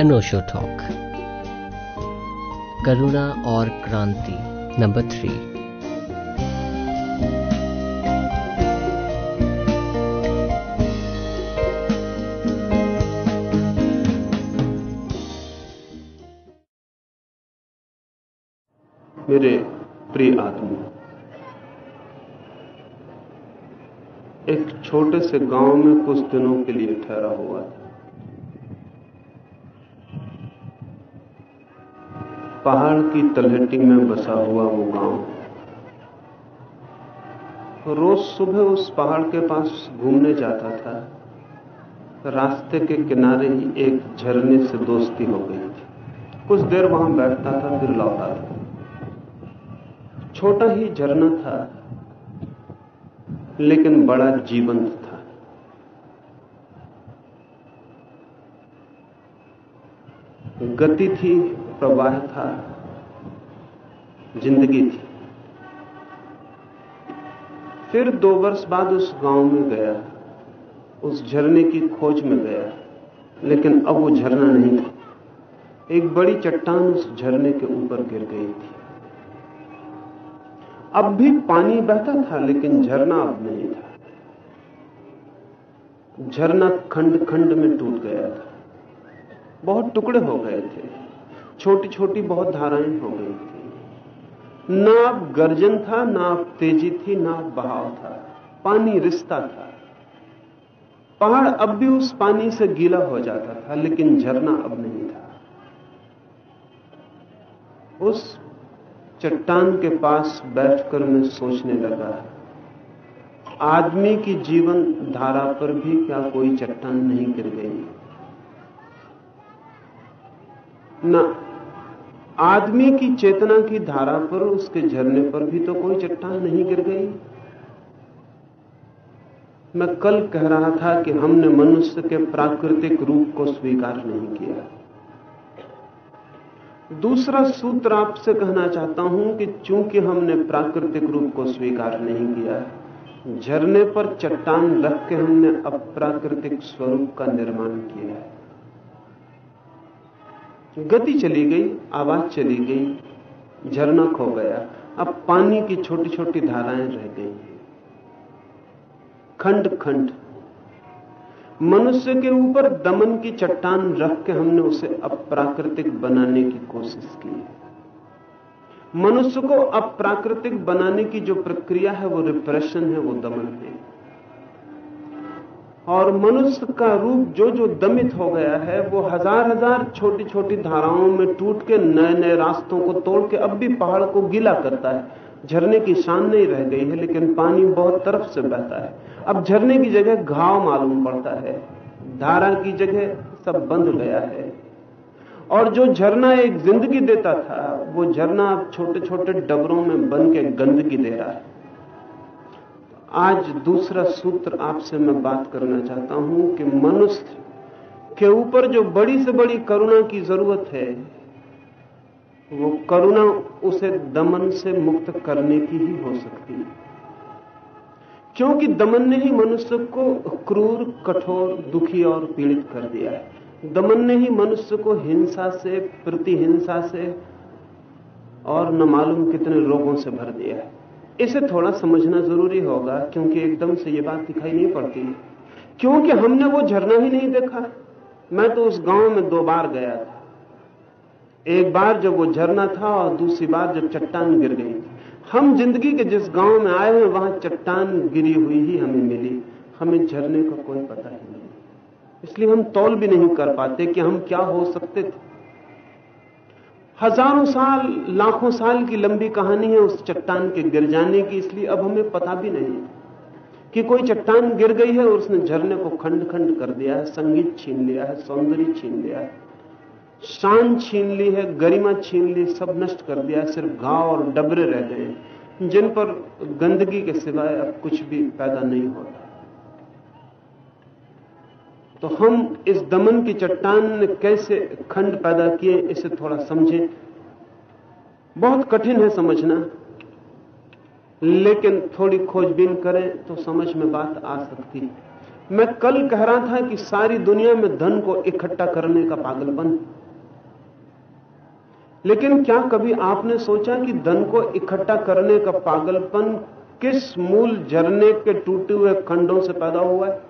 अनोशो talk करुणा और क्रांति number three मेरे प्रिय आदमी, एक छोटे से गाँव में कुछ दिनों के लिए ठहरा हुआ था। पहाड़ की तलहटी में बसा हुआ वो गाँव। रोज सुबह उस पहाड़ के पास घूमने जाता था। रास्ते के किनारे ही एक झरने से दोस्ती हो गई थी। कुछ देर वहाँ बैठता था, फिर लौटा था। छोटा ही झरना था, लेकिन बड़ा जीवंत था। गति थी प्रवाह था, ज़िंदगी थी। फिर दो वर्ष बाद उस गाँव में गया, उस झरने की खोज में गया, लेकिन अब वो झरना नहीं था। एक बड़ी चट्टान उस झरने के ऊपर गिर गई थी। अब भी पानी बहता था, लेकिन झरना अब नहीं था। झरना खंड खंड में टूट गया था। बहुत टुकड़े हो गए थे। छोटी छोटी बहुत धाराएँ हो गई थी। ना अब गर्जन था, ना अब तेज़ी थी, ना अब बहाव था। पानी रिश्ता था। पहाड़ अब भी उस पानी से गीला हो जाता था, लेकिन झरना अब नहीं था। उस चट्टान के पास बैठकर मैं सोचने लगा, आदमी की जीवन धारा पर भी क्या कोई चट्टान नहीं गिर गई? न। आदमी की चेतना की धारा पर, उसके झरने पर भी तो कोई चट्टान नहीं गिर गई। मैं कल कह रहा था कि हमने मनुष्य के प्राकृतिक रूप को स्वीकार नहीं किया। दूसरा सूत्र आपसे कहना चाहता हूँ कि चूँकि हमने प्राकृतिक रूप को स्वीकार नहीं किया, झरने पर चट्टान रख के हमने अप्राकृतिक स्वरूप का निर्माण किया। है गति चली गई, आवाज़ चली गई, झरना खो गया। अब पानी की छोटी छोटी धाराएँ रह गई खंड खंड। मनुष्य के ऊपर दमन की चट्टान रख के हमने उसे अप्राकृतिक बनाने की कोशिश की मनुष्य को अप्राकृतिक बनाने की जो प्रक्रिया है, वो रिप्रेशन है, वो दमन है। और मनुष्य का रूप जो जो दमित हो गया है, वो हज़ार हज़ार छोटी छोटी धाराओं में टूट के नए नए रास्तों को तोड़ के अब भी पहाड़ को गीला करता है। झरने की शान नहीं रह गई है, लेकिन पानी बहुत तरफ़ से बहता है। अब झरने की जगह घाव मालूम पड़ता है। धारा की जगह सब बंद गया है। और जो झरना एक ज़िंदगी देता था, वो झरना अब छोटे छोटे डबरों में बन के गंदगी दे रहा है। आज दूसरा सूत्र आपसे मैं बात करना चाहता हूँ कि मनुष्य के ऊपर जो बड़ी से बड़ी करुणा की ज़रूरत है, वो करुणा उसे दमन से मुक्त करने की ही हो सकती है। क्योंकि दमन ने ही मनुष्य को क्रूर, कठोर, दुखी और पीड़ित कर दिया है। दमन ने ही मनुष्य को हिंसा से, प्रतिहिंसा से और न मालूम कितने रोगों से भर दिया है। इसे थोड़ा समझना ज़रूरी होगा क्योंकि एकदम से ये बात दिखाई नहीं पड़ती। क्योंकि हमने वो झरना ही नहीं देखा। मैं तो उस गाँव में दो बार गया था। एक बार जब वो झरना था और दूसरी बार जब चट्टान गिर गई। हम ज़िंदगी के जिस गाँव में आए हैं वहाँ चट्टान गिरी हुई ही हमें मिली। हमें झरने का को कोई पता ही नहीं। इसलिए हम तौल भी नहीं कर पाते कि हम क्या हो सकते थे। हज़ारों साल, लाखों साल की लंबी कहानी है उस चट्टान के गिर जाने की, इसलिए अब हमें पता भी नहीं कि कोई चट्टान गिर गई है और उसने झरने को खंड खंड कर दिया है, संगीत छीन लिया है, सौंदर्य छीन लिया है, शान छीन ली है, गरिमा छीन ली, सब नष्ट कर दिया है, सिर्फ़ गाँव और डबरे रह गए जिन पर गंदगी के सिवाय अब कुछ भी पैदा नहीं होता। तो हम इस दमन की चट्टान ने कैसे खंड पैदा किए, इसे थोड़ा समझें। बहुत कठिन है समझना, लेकिन थोड़ी खोजबीन करें तो समझ में बात आ सकती है। मैं कल कह रहा था कि सारी दुनिया में धन को इकट्ठा करने का पागलपन लेकिन क्या कभी आपने सोचा कि धन को इकट्ठा करने का पागलपन किस मूल झरने के टूटे हुए खंडों से पैदा हुआ है?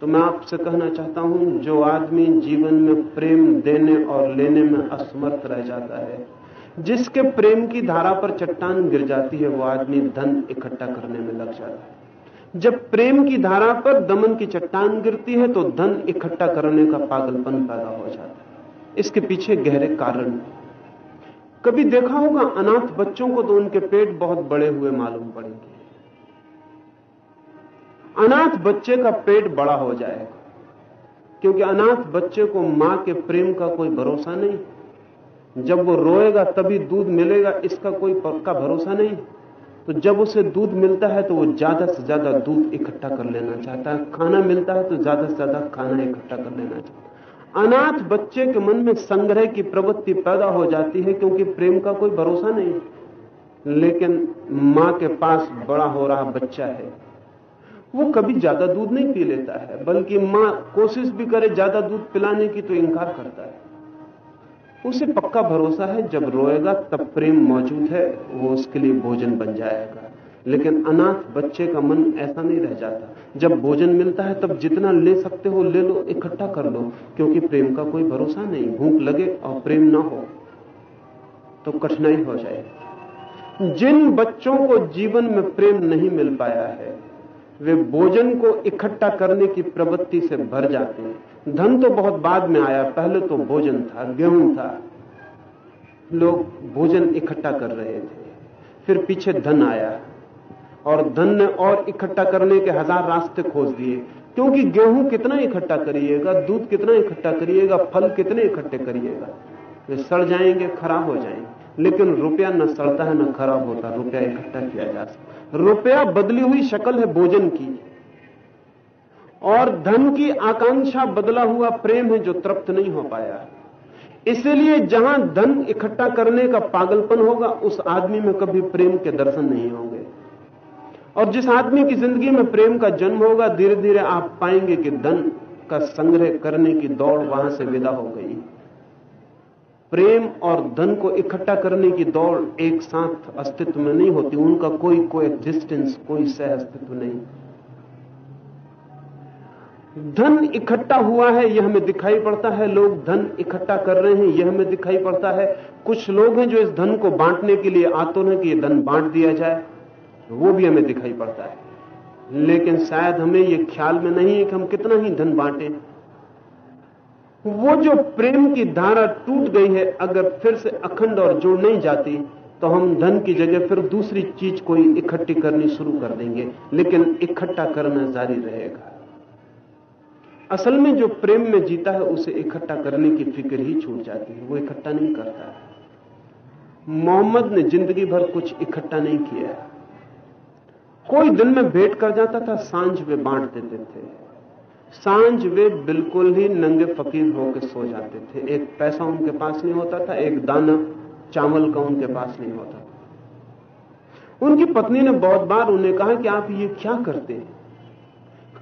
तो मैं आपसे कहना चाहता हूँ, जो आदमी जीवन में प्रेम देने और लेने में असमर्थ रह जाता है, जिसके प्रेम की धारा पर चट्टान गिर जाती है, वो आदमी धन इकट्ठा करने में लग जाता है। जब प्रेम की धारा पर दमन की चट्टान गिरती है तो धन इकट्ठा करने का पागलपन पैदा हो जाता है। इसके पीछे गहरे कारण। कभी देखा होगा, अनाथ बच्चों को तो उनके पेट बहुत बड़े हुए मालूम पड़ेंगे। अनाथ बच्चे का पेट बड़ा हो जाएगा क्योंकि अनाथ बच्चे को माँ के प्रेम का कोई भरोसा नहीं। जब वो रोएगा, तभी दूध मिलेगा, इसका कोई पक्का भरोसा नहीं। तो जब उसे दूध मिलता है तो वो ज़्यादा से ज़्यादा दूध इकट्ठा कर लेना चाहता है। खाना मिलता है तो ज़्यादा से ज़्यादा खाना इकट्ठा कर लेना चाहता है। अनाथ बच्चे के मन में संग्रह की प्रवृत्ति पैदा हो जाती है, क्योंकि प्रेम का कोई भरोसा नहीं। लेकिन माँ के पास बड़ा हो रहा बच्चा है। वो कभी ज़्यादा दूध नहीं पी लेता है बल्कि माँ कोशिश भी करे ज़्यादा दूध पिलाने की तो इंकार करता है। उसे पक्का भरोसा है जब रोएगा तब प्रेम मौजूद है वो उसके लिए भोजन बन जाएगा। लेकिन अनाथ बच्चे का मन ऐसा नहीं रह जाता। जब भोजन मिलता है तब जितना ले सकते हो ले लो इकट्ठा कर लो क्योंकि प्रेम का कोई भरोसा नहीं। भूख लगे और प्रेम ना हो तो कठिनाई हो जाए जिन बच्चों को जीवन में प्रेम नहीं मिल पाया है वे भोजन को इकट्ठा करने की प्रवृत्ति से भर जाते हैं। धन तो बहुत बाद में आया, पहले तो भोजन था, गेहूँ था। लोग भोजन इकट्ठा कर रहे थे। फिर पीछे धन आया और धन ने और इकट्ठा करने के हज़ार रास्ते खोज दिए। क्योंकि गेहूँ कितना इकट्ठा करिएगा, दूध कितना इकट्ठा करिएगा, फल कितने इकट्ठे करिएगा, वे सड़ जाएँगे, खराब हो जाएँगे। लेकिन रुपया न सड़ता है, न खराब होता, रुपया इकट्ठा किया जा सकता। रुपया बदली हुई शक्ल है, भोजन की। और धन की आकांक्षा बदला हुआ प्रेम है, जो तृप्त नहीं हो पाया। इसलिए जहाँ धन इकट्ठा करने का पागलपन होगा, उस आदमी में कभी प्रेम के दर्शन नहीं होंगे। और जिस आदमी की ज़िंदगी में प्रेम का जन्म होगा धीरे धीरे आप पाएँगे कि धन का संग्रह करने की दौड़ वहाँ से विदा हो गई। प्रेम और धन को इकट्ठा करने की दौड़ एक साथ अस्तित्व में नहीं होती, उनका कोई कोई एग्जिस्टेंस कोई सह अस्तित्व नहीं। धन इकट्ठा हुआ है, यह हमें दिखाई पड़ता है, लोग धन इकट्ठा कर रहे हैं, यह हमें दिखाई पड़ता है। कुछ लोग हैं जो इस धन को बांटने के लिए आतुर हैं कि यह धन बांट दिया जाए वो भी हमें दिखाई पड़ता है। लेकिन शायद हमें यह ख्याल में नहीं है कि हम कितना ही धन बांटे। वो जो प्रेम की धारा टूट गई है, अगर फिर से अखंड और जुड़ नहीं जाती तो हम धन की जगह फिर दूसरी चीज़ कोई इकट्ठी करनी शुरू कर देंगे। लेकिन इकट्ठा करना जारी रहेगा। असल में जो प्रेम में जीता है, उसे इकट्ठा करने की फ़िक्र ही छूट जाती है। वो इकट्ठा नहीं करता। मोहम्मद ने ज़िंदगी भर कुछ इकट्ठा नहीं किया। कोई दिन में भेंट कर जाता था, साँझ में बांट देते थे। साँझ वे बिल्कुल ही नंगे फकीर होकर सो जाते थे। एक पैसा उनके पास नहीं होता था, एक दाना, चावल का उनके पास नहीं होता उनकी पत्नी ने बहुत बार उन्हें कहा कि आप ये क्या करते हैं?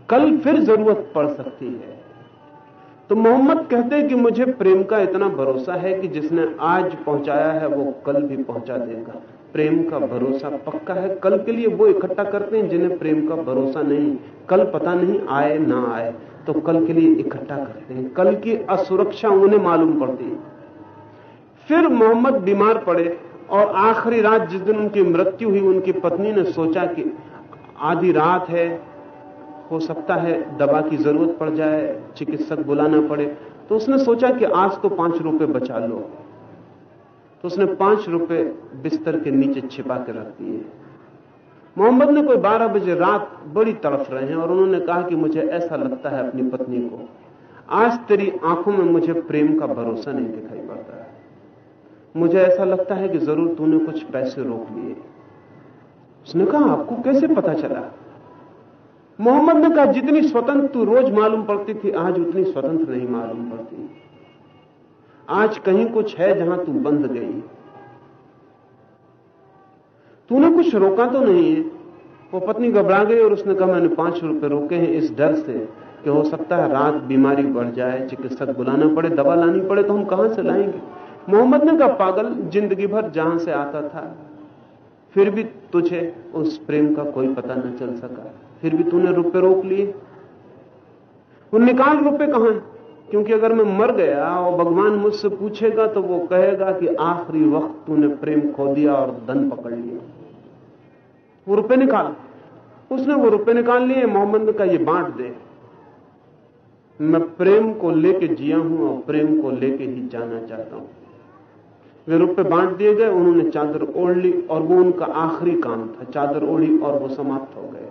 कल फिर ज़रूरत पड़ सकती है। तो मोहम्मद कहते हैं कि मुझे प्रेम का इतना भरोसा है कि जिसने आज पहुँचाया है, वो कल भी पहुँचा देगा। प्रेम का भरोसा पक्का है? कल के लिए वो इकट्ठा करते हैं जिन्हें प्रेम का भरोसा नहीं। कल पता नहीं आए, ना आए तो कल के लिए इकट्ठा करते हैं। कल की असुरक्षा उन्हें मालूम पड़ती है। फिर मोहम्मद बीमार पड़े और आखिरी रात जिस दिन उनकी मृत्यु हुई, उनकी पत्नी ने सोचा कि आधी रात है, हो सकता है दवा की ज़रूरत पड़ जाए, चिकित्सक बुलाना पड़े। तो उसने सोचा कि आज तो पाँच रुपए बचा लो। तो उसने पाँच रुपए बिस्तर के नीचे छिपा के रख दिए। मोहम्मद ने कोई बारह बजे रात बड़ी तड़फ रहे हैं और उन्होंने कहा कि मुझे ऐसा लगता है अपनी पत्नी को। आज तेरी आँखों में मुझे प्रेम का भरोसा नहीं दिखाई पड़ता। है मुझे ऐसा लगता है कि ज़रूर तूने कुछ पैसे रोक लिए। उसने कहा, आपको कैसे पता चला? मोहम्मद ने कहा, जितनी स्वतंत्र तू रोज मालूम पड़ती थी, आज उतनी स्वतंत्र नहीं मालूम पड़ती। आज कहीं कुछ है जहाँ तू बंध गई। तूने कुछ रोका तो नहीं है। वो पत्नी घबरा गई और उसने कहा, मैंने पाँच रुपए रोके हैं इस डर से कि हो सकता है रात बीमारी बढ़ जाए, चिकित्सक बुलाना पड़े, दवा लानी पड़े तो हम कहाँ से लाएँगे? मोहम्मद ने कहा, पागल, ज़िंदगी भर जहाँ से आता था, फिर भी तुझे उस प्रेम का कोई पता न चल सका। फिर भी तूने रुपए रोक लिए। वो निकाल रुपए कहाँ है? क्योंकि अगर मैं मर गया और भगवान मुझसे पूछेगा तो वो कहेगा कि आखिरी वक्त तूने प्रेम खो दिया और धन पकड़ लिया। वो रुपए निकाल। उसने वो रुपए निकाल लिए, मोहम्मद का ये बांट दे। मैं प्रेम को लेके जिया हूँ और प्रेम को लेके ही जाना चाहता हूँ। वे रुपए बांट दिए गए, उन्होंने चादर ओढ़ ली और वो उनका आखिरी काम था। चादर ओढ़ी और वो समाप्त हो गए।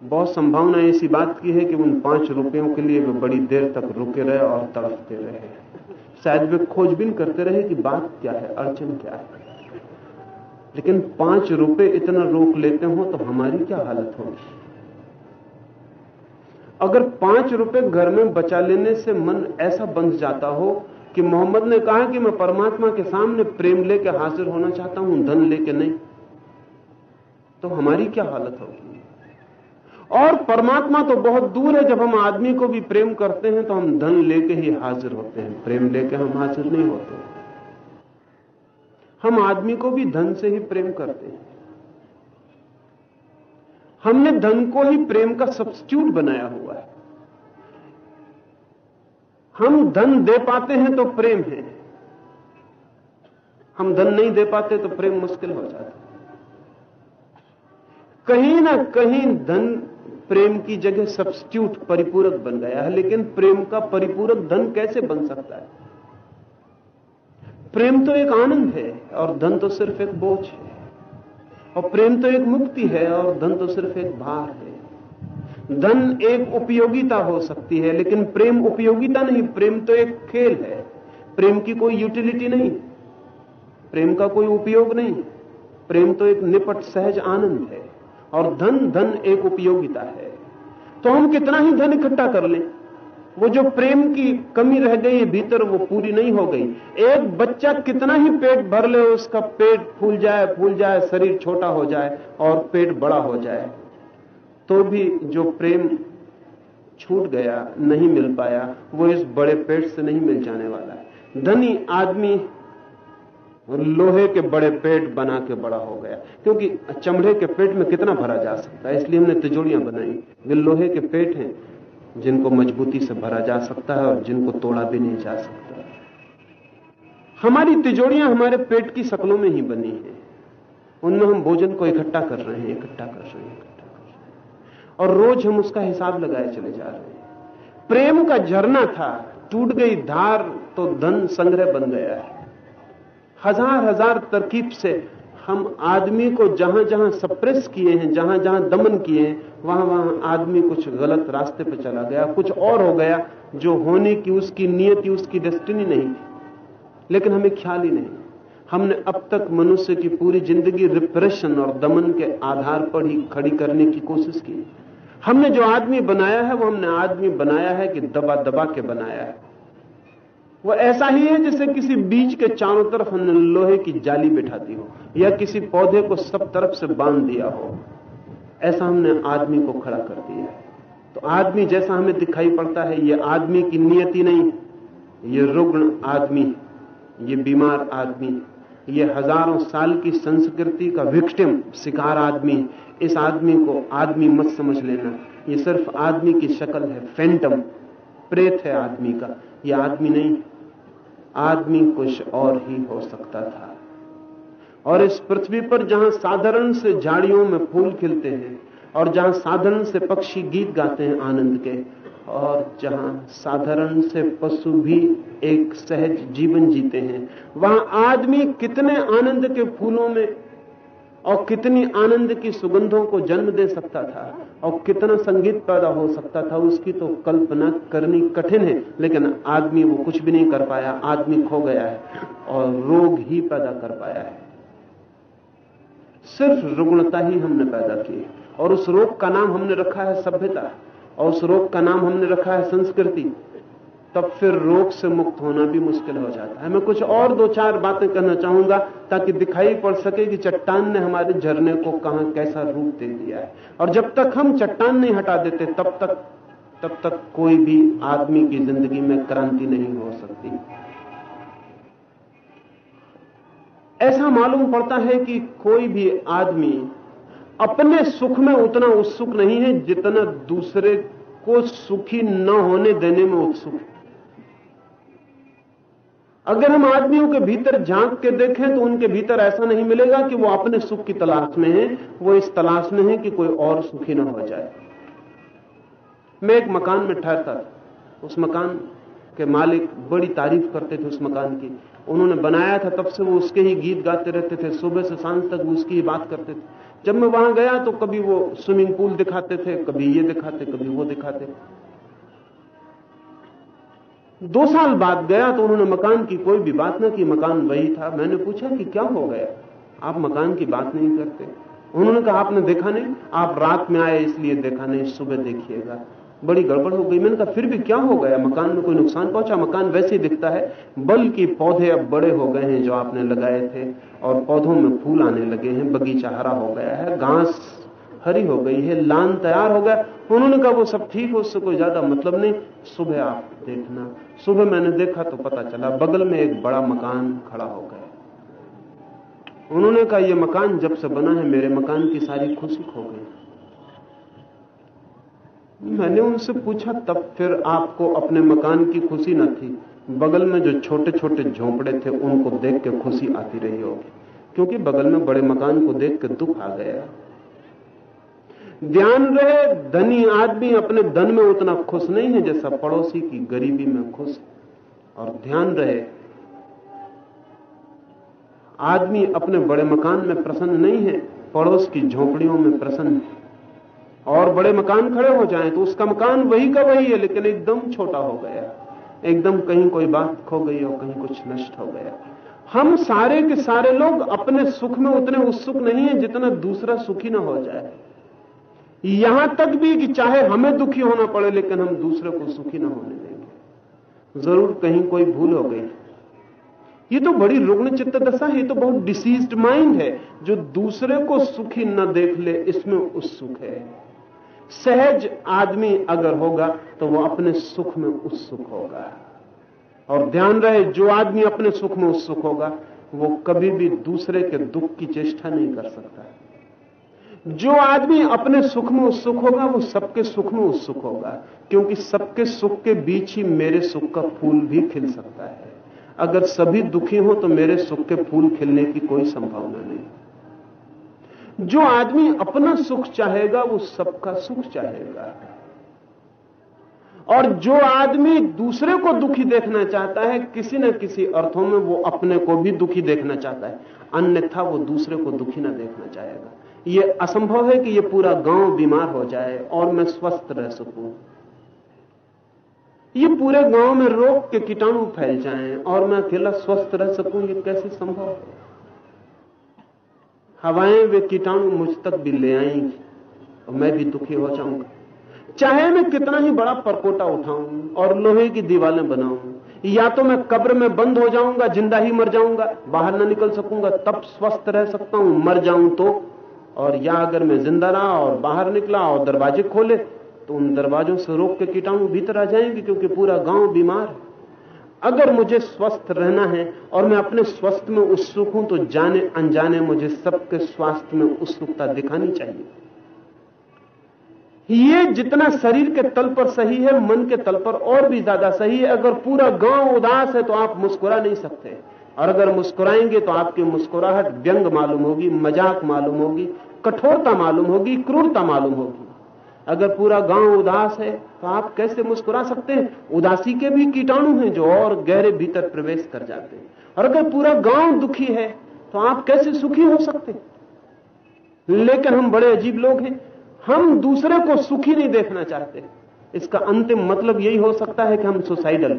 बहुत संभावना ऐसी बात की है कि उन पाँच रुपयों के लिए वे बड़ी देर तक रुके रहे और तड़पते रहे। शायद वे खोजबीन करते रहे कि बात क्या है, अड़चन क्या है। लेकिन पाँच रुपए इतना रोक लेते हो तो हमारी क्या हालत होगी? अगर पाँच रुपए घर में बचा लेने से मन ऐसा बंध जाता हो कि मोहम्मद ने कहा कि मैं परमात्मा के सामने प्रेम लेके हाजिर होना चाहता हूँ, धन लेके नहीं तो हमारी क्या हालत होगी? और परमात्मा तो बहुत दूर है, जब हम आदमी को भी प्रेम करते हैं तो हम धन लेके ही हाजिर होते हैं। प्रेम लेके हम हाजिर नहीं होते। हम आदमी को भी धन से ही प्रेम करते हैं। हमने धन को ही प्रेम का सब्सिट्यूट बनाया हुआ है। हम धन दे पाते हैं तो प्रेम है। हम धन नहीं दे पाते तो प्रेम मुश्किल हो जाता कहीं ना कहीं धन प्रेम की जगह सब्सिट्यूट परिपूरक बन गया है, लेकिन प्रेम का परिपूरक धन कैसे बन सकता है? प्रेम तो एक आनंद है, और धन तो सिर्फ़ एक बोझ है। और प्रेम तो एक मुक्ति है, और धन तो सिर्फ़ एक भार है। धन एक उपयोगिता हो सकती है, लेकिन प्रेम उपयोगिता नहीं, प्रेम तो एक खेल है। प्रेम की कोई यूटिलिटी नहीं, प्रेम का कोई उपयोग नहीं। प्रेम तो एक निपट सहज आनंद है। और धन धन एक उपयोगिता है। तो हम कितना ही धन इकट्ठा कर लें। वो जो प्रेम की कमी रह गई है भीतर वो पूरी नहीं हो गई। एक बच्चा कितना ही पेट भर ले, उसका पेट फूल जाए फूल जाए, शरीर छोटा हो जाए और पेट बड़ा हो जाए तो भी जो प्रेम छूट गया, नहीं मिल पाया, वो इस बड़े पेट से नहीं मिल जाने वाला है। धनी आदमी लोहे के बड़े पेट बना के बड़ा हो गया। क्योंकि चमड़े के पेट में कितना भरा जा सकता है? इसलिए हमने तिजोड़ियाँ बनाई। वे लोहे के पेट हैं, जिनको मजबूती से भरा जा सकता है और जिनको तोड़ा भी नहीं जा सकता। हमारी तिजोड़ियाँ हमारे पेट की शक्लों में ही बनी है। उनमें हम भोजन को इकट्ठा कर रहे हैं, इकट्ठा कर रहे हैं, इकट्ठा कर रहे हैं। और रोज हम उसका हिसाब लगाए चले जा रहे हैं। प्रेम का झरना था, टूट गई धार तो धन संग्रह बन गया है। हज़ार हज़ार तरकीब से हम आदमी को जहाँ जहाँ सप्रेस किए हैं, जहाँ जहाँ दमन किए हैं, वहाँ वहाँ आदमी कुछ गलत रास्ते पर चला गया, कुछ और हो गया, जो होने की, उसकी नियति, उसकी डेस्टिनी नहीं। थी लेकिन हमें ख्याल ही नहीं। हमने अब तक मनुष्य की पूरी ज़िंदगी रिप्रेशन और दमन के आधार पर ही खड़ी करने की कोशिश की। हमने जो आदमी बनाया है, वो हमने आदमी बनाया है कि दबा दबा के बनाया है। वो ऐसा ही है जैसे किसी बीज के चारों तरफ़ हमने लोहे की जाली बिठा दी हो, या किसी पौधे को सब तरफ़ से बाँध दिया हो। ऐसा हमने आदमी को खड़ा कर दिया है। तो आदमी जैसा हमें दिखाई पड़ता है, ये आदमी की नियति नहीं, ये रुग्ण आदमी ये बीमार आदमी ये हज़ारों साल की संस्कृति का विक्टिम, शिकार आदमी इस आदमी को आदमी मत समझ लेना। ये सिर्फ़ आदमी की शक्ल है फैंटम प्रेत है आदमी का। ये आदमी नहीं आदमी कुछ और ही हो सकता था। और इस पृथ्वी पर जहाँ साधारण से झाड़ियों में फूल खिलते हैं और जहाँ साधारण से पक्षी गीत गाते हैं आनंद के, और जहाँ साधारण से पशु भी एक सहज जीवन जीते हैं, वहाँ आदमी कितने आनंद के फूलों में और कितनी आनंद की सुगंधों को जन्म दे सकता था, और कितना संगीत पैदा हो सकता था, उसकी तो कल्पना करनी कठिन है, लेकिन आदमी वो कुछ भी नहीं कर पाया, आदमी खो गया है, और रोग ही पैदा कर पाया है। सिर्फ़ रुग्णता ही हमने पैदा की, और उस रोग का नाम हमने रखा है सभ्यता, और उस रोग का नाम हमने रखा है संस्कृति तब फिर रोग से मुक्त होना भी मुश्किल हो जाता है। मैं कुछ और दो चार बातें कहना चाहूँगा, ताकि दिखाई पड़ सके कि चट्टान ने हमारे झरने को कहाँ कैसा रूप दे दिया है। और जब तक हम चट्टान नहीं हटा देते, तब तक तब तक कोई भी आदमी की ज़िंदगी में क्रांति नहीं हो सकती। ऐसा मालूम पड़ता है कि कोई भी आदमी अपने सुख में उतना उत्सुक नहीं है जितना दूसरे को सुखी न होने देने में उत्सुक है। अगर हम आदमियों के भीतर झाँक के देखें तो उनके भीतर ऐसा नहीं मिलेगा कि वो अपने सुख की तलाश में है। वो इस तलाश में है कि कोई और सुखी न हो जाए। मैं एक मकान में ठहरता था। उस मकान के मालिक बड़ी तारीफ़ करते थे उस मकान की। उन्होंने बनाया था, तब से वो उसके ही गीत गाते रहते थे। सुबह से शाम तक वो उसकी ही बात करते थे। जब मैं वहाँ गया तो कभी वो स्विमिंग पूल दिखाते थे, कभी ये दिखाते, कभी वो दिखाते। दो साल बाद गया तो उन्होंने मकान की कोई भी बात ना की, मकान वही था। मैंने पूछा कि क्या हो गया? आप मकान की बात नहीं करते। उन्होंने कहा, आपने देखा नहीं? आप रात में आए, इसलिए देखा नहीं, सुबह देखिएगा। बड़ी गड़बड़ हो गई। मैंने कहा, फिर भी क्या हो गया? मकान में कोई नुकसान पहुँचा? मकान वैसे ही दिखता है। बल्कि पौधे अब बड़े हो गए हैं जो आपने लगाए थे और पौधों में फूल आने लगे हैं। बगीचा हरा हो गया है। घास हरी हो गई है, लान तैयार हो गया। उन्होंने कहा, वो सब ठीक हो, उससे कोई ज़्यादा मतलब नहीं। सुबह आप देखना। सुबह मैंने देखा तो पता चला, बगल में एक बड़ा मकान खड़ा हो गया। उन्होंने कहा यह मकान जब से बना है, मेरे मकान की सारी खुशी खो गई। मैंने उनसे पूछा, तब फिर आपको अपने मकान की खुशी न थी? बगल में जो छोटे छोटे झोंपड़े थे, उनको देख के खुशी आती रही होगी, क्योंकि बगल में बड़े मकान को देख के दुख आ गया। ध्यान रहे, धनी आदमी अपने धन में उतना खुश नहीं है जैसा पड़ोसी की गरीबी में खुश और ध्यान रहे, आदमी अपने बड़े मकान में प्रसन्न नहीं है, पड़ोस की झोपड़ियों में प्रसन्न है। और बड़े मकान खड़े हो जाएँ तो उसका मकान वही का वही है, लेकिन एकदम छोटा हो गया। एकदम कहीं कोई बात खो गई और कहीं कुछ नष्ट हो गया। हम सारे के सारे लोग अपने सुख में उतने उत्सुक नहीं है जितना दूसरा सुखी ना हो जाए। यहाँ तक भी कि चाहे हमें दुखी होना पड़े, लेकिन हम दूसरे को सुखी ना होने देंगे। ज़रूर कहीं कोई भूल हो गई। ये तो बड़ी रुग्ण चित्त दशा है, ये तो बहुत डिसीज्ड माइंड है। जो दूसरे को सुखी न देख ले, इसमें उत्सुक है। सहज आदमी अगर होगा तो वो अपने सुख में उत्सुक होगा। और ध्यान रहे, जो आदमी अपने सुख में उत्सुक होगा, वो कभी भी दूसरे के दुख की चेष्टा नहीं कर सकता। जो आदमी अपने सुख में उत्सुक होगा, वो सबके सुख में उत्सुक होगा, क्योंकि सबके सुख के बीच ही मेरे सुख का फूल भी खिल सकता है। अगर सभी दुखी हो तो मेरे सुख के फूल खिलने की कोई संभावना नहीं। जो आदमी अपना सुख चाहेगा, वो सबका सुख चाहेगा। और जो आदमी दूसरे को दुखी देखना चाहता है, किसी न किसी अर्थों में वो अपने को भी दुखी देखना चाहता है। अन्यथा वो दूसरे को दुखी ना देखना चाहेगा। ये असंभव है कि ये पूरा गाँव बीमार हो जाए और मैं स्वस्थ रह सकूँ। ये पूरे गाँव में रोग के कीटाणु फैल जाएँ और मैं अकेला स्वस्थ रह सकूँ, ये कैसे संभव है? हवाएँ वे कीटाणु मुझ तक भी ले आएँगी और मैं भी दुखी हो जाऊँगा। चाहे मैं कितना ही बड़ा परकोटा उठाऊं और लोहे की दीवारें बनाऊँ, या तो मैं कब्र में बंद हो जाऊँगा, ज़िंदा ही मर जाऊँगा, बाहर ना निकल सकूँगा, तब स्वस्थ रह सकता हूँ, मर जाऊँ तो और या अगर मैं ज़िंदा रहा और बाहर निकला और दरवाजे खोले तो उन दरवाजों से रोक के कीटाणु भीतर आ जाएँगे, क्योंकि पूरा गाँव बीमार है। अगर मुझे स्वस्थ रहना है और मैं अपने स्वास्थ्य में उत्सुक हूँ तो जाने अनजाने मुझे सबके स्वास्थ्य में उत्सुकता दिखानी चाहिए। ये जितना शरीर के तल पर सही है, मन के तल पर और भी ज़्यादा सही है। अगर पूरा गाँव उदास है तो आप मुस्कुरा नहीं सकते। और अगर मुस्कुराएँगे तो आपकी मुस्कुराहट व्यंग मालूम होगी, मज़ाक मालूम होगी, कठोरता मालूम होगी, क्रूरता मालूम होगी। अगर पूरा गाँव उदास है तो आप कैसे मुस्कुरा सकते हैं? उदासी के भी कीटाणु हैं जो और गहरे भीतर प्रवेश कर जाते हैं। और अगर पूरा गाँव दुखी है तो आप कैसे सुखी हो सकते हैं? लेकिन हम बड़े अजीब लोग हैं। हम दूसरे को सुखी नहीं देखना चाहते। इसका अंतिम मतलब यही हो सकता है कि हम सुसाइडल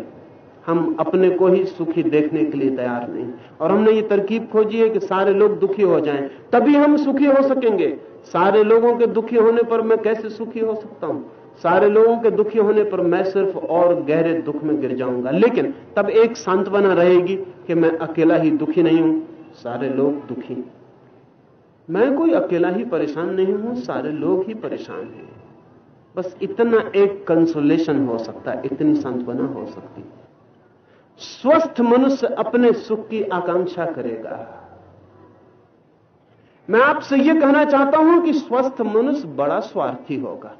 हम अपने को ही सुखी देखने के लिए तैयार नहीं। और हमने ये तरकीब खोजी है कि सारे लोग दुखी हो जाएँ, तभी हम सुखी हो सकेंगे। सारे लोगों के दुखी होने पर मैं कैसे सुखी हो सकता हूँ? सारे लोगों के दुखी होने पर मैं सिर्फ़ और गहरे दुख में गिर जाऊँगा। लेकिन तब एक सांत्वना रहेगी कि मैं अकेला ही दुखी नहीं हूँ, सारे लोग दुखी। मैं कोई अकेला ही परेशान नहीं हूँ, सारे लोग ही परेशान हैं। बस इतना एक कंसोलेशन हो सकता है इतनी सांत्वना हो सकती। स्वस्थ मनुष्य अपने सुख की आकांक्षा करेगा। मैं आपसे यह कहना चाहता हूँ कि स्वस्थ मनुष्य बड़ा स्वार्थी होगा।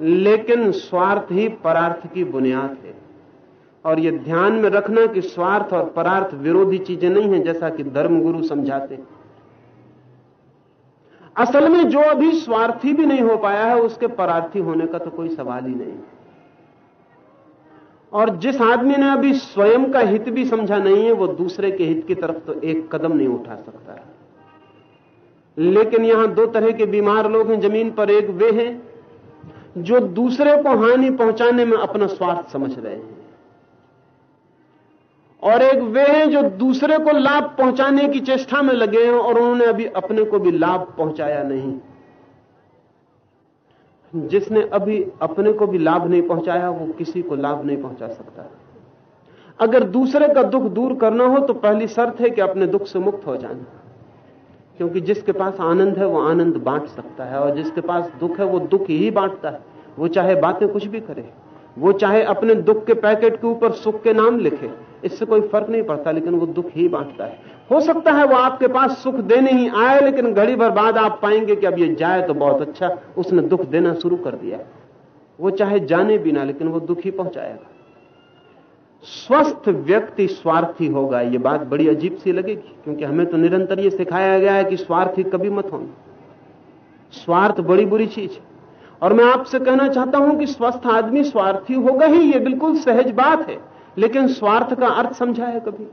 लेकिन स्वार्थ ही परार्थ की बुनियाद है। और यह ध्यान में रखना कि स्वार्थ और परार्थ विरोधी चीज़ें नहीं है, जैसा कि धर्मगुरु समझाते असल में जो अभी स्वार्थी भी नहीं हो पाया है, उसके परार्थी होने का तो कोई सवाल ही नहीं और जिस आदमी ने अभी स्वयं का हित भी समझा नहीं है, वो दूसरे के हित की तरफ़ तो एक कदम नहीं उठा सकता है। लेकिन यहाँ दो तरह के बीमार लोग हैं, ज़मीन पर एक वे हैं, जो दूसरे को हानि पहुँचाने में अपना स्वार्थ समझ रहे हैं। और एक वे हैं, जो दूसरे को लाभ पहुँचाने की चेष्टा में लगे हैं और उन्होंने अभी अपने को भी लाभ पहुँचाया नहीं। जिसने अभी अपने को भी लाभ नहीं पहुँचाया, वो किसी को लाभ नहीं पहुँचा सकता। अगर दूसरे का दुख दूर करना हो तो पहली शर्त है कि अपने दुख से मुक्त हो जाना। क्योंकि जिसके पास आनंद है, वो आनंद बांट सकता है, और जिसके पास दुख है, वो दुख ही बांटता है। वो चाहे बातें कुछ भी करे, वो चाहे अपने दुख के पैकेट के ऊपर सुख के नाम लिखे, इससे कोई फ़र्क नहीं पड़ता, लेकिन वो दुख ही बांटता है। हो सकता है वो आपके पास सुख देने ही आए, लेकिन घड़ी भर बाद आप पाएँगे कि अब ये जाए तो बहुत अच्छा। उसने दुख देना शुरू कर दिया। वो चाहे जाने बिना लेकिन वो दुख पहुंचाएगा। स्वस्थ व्यक्ति स्वार्थी होगा, ये बात बड़ी अजीब सी लगेगी, क्योंकि हमें तो निरंतर ये सिखाया गया है कि स्वार्थी कभी मत होना। स्वार्थ बड़ी बुरी चीज़ है। और मैं आपसे कहना चाहता हूँ कि स्वस्थ आदमी स्वार्थी होगा ही, ये बिल्कुल सहज बात है, लेकिन स्वार्थ का अर्थ समझा है कभी।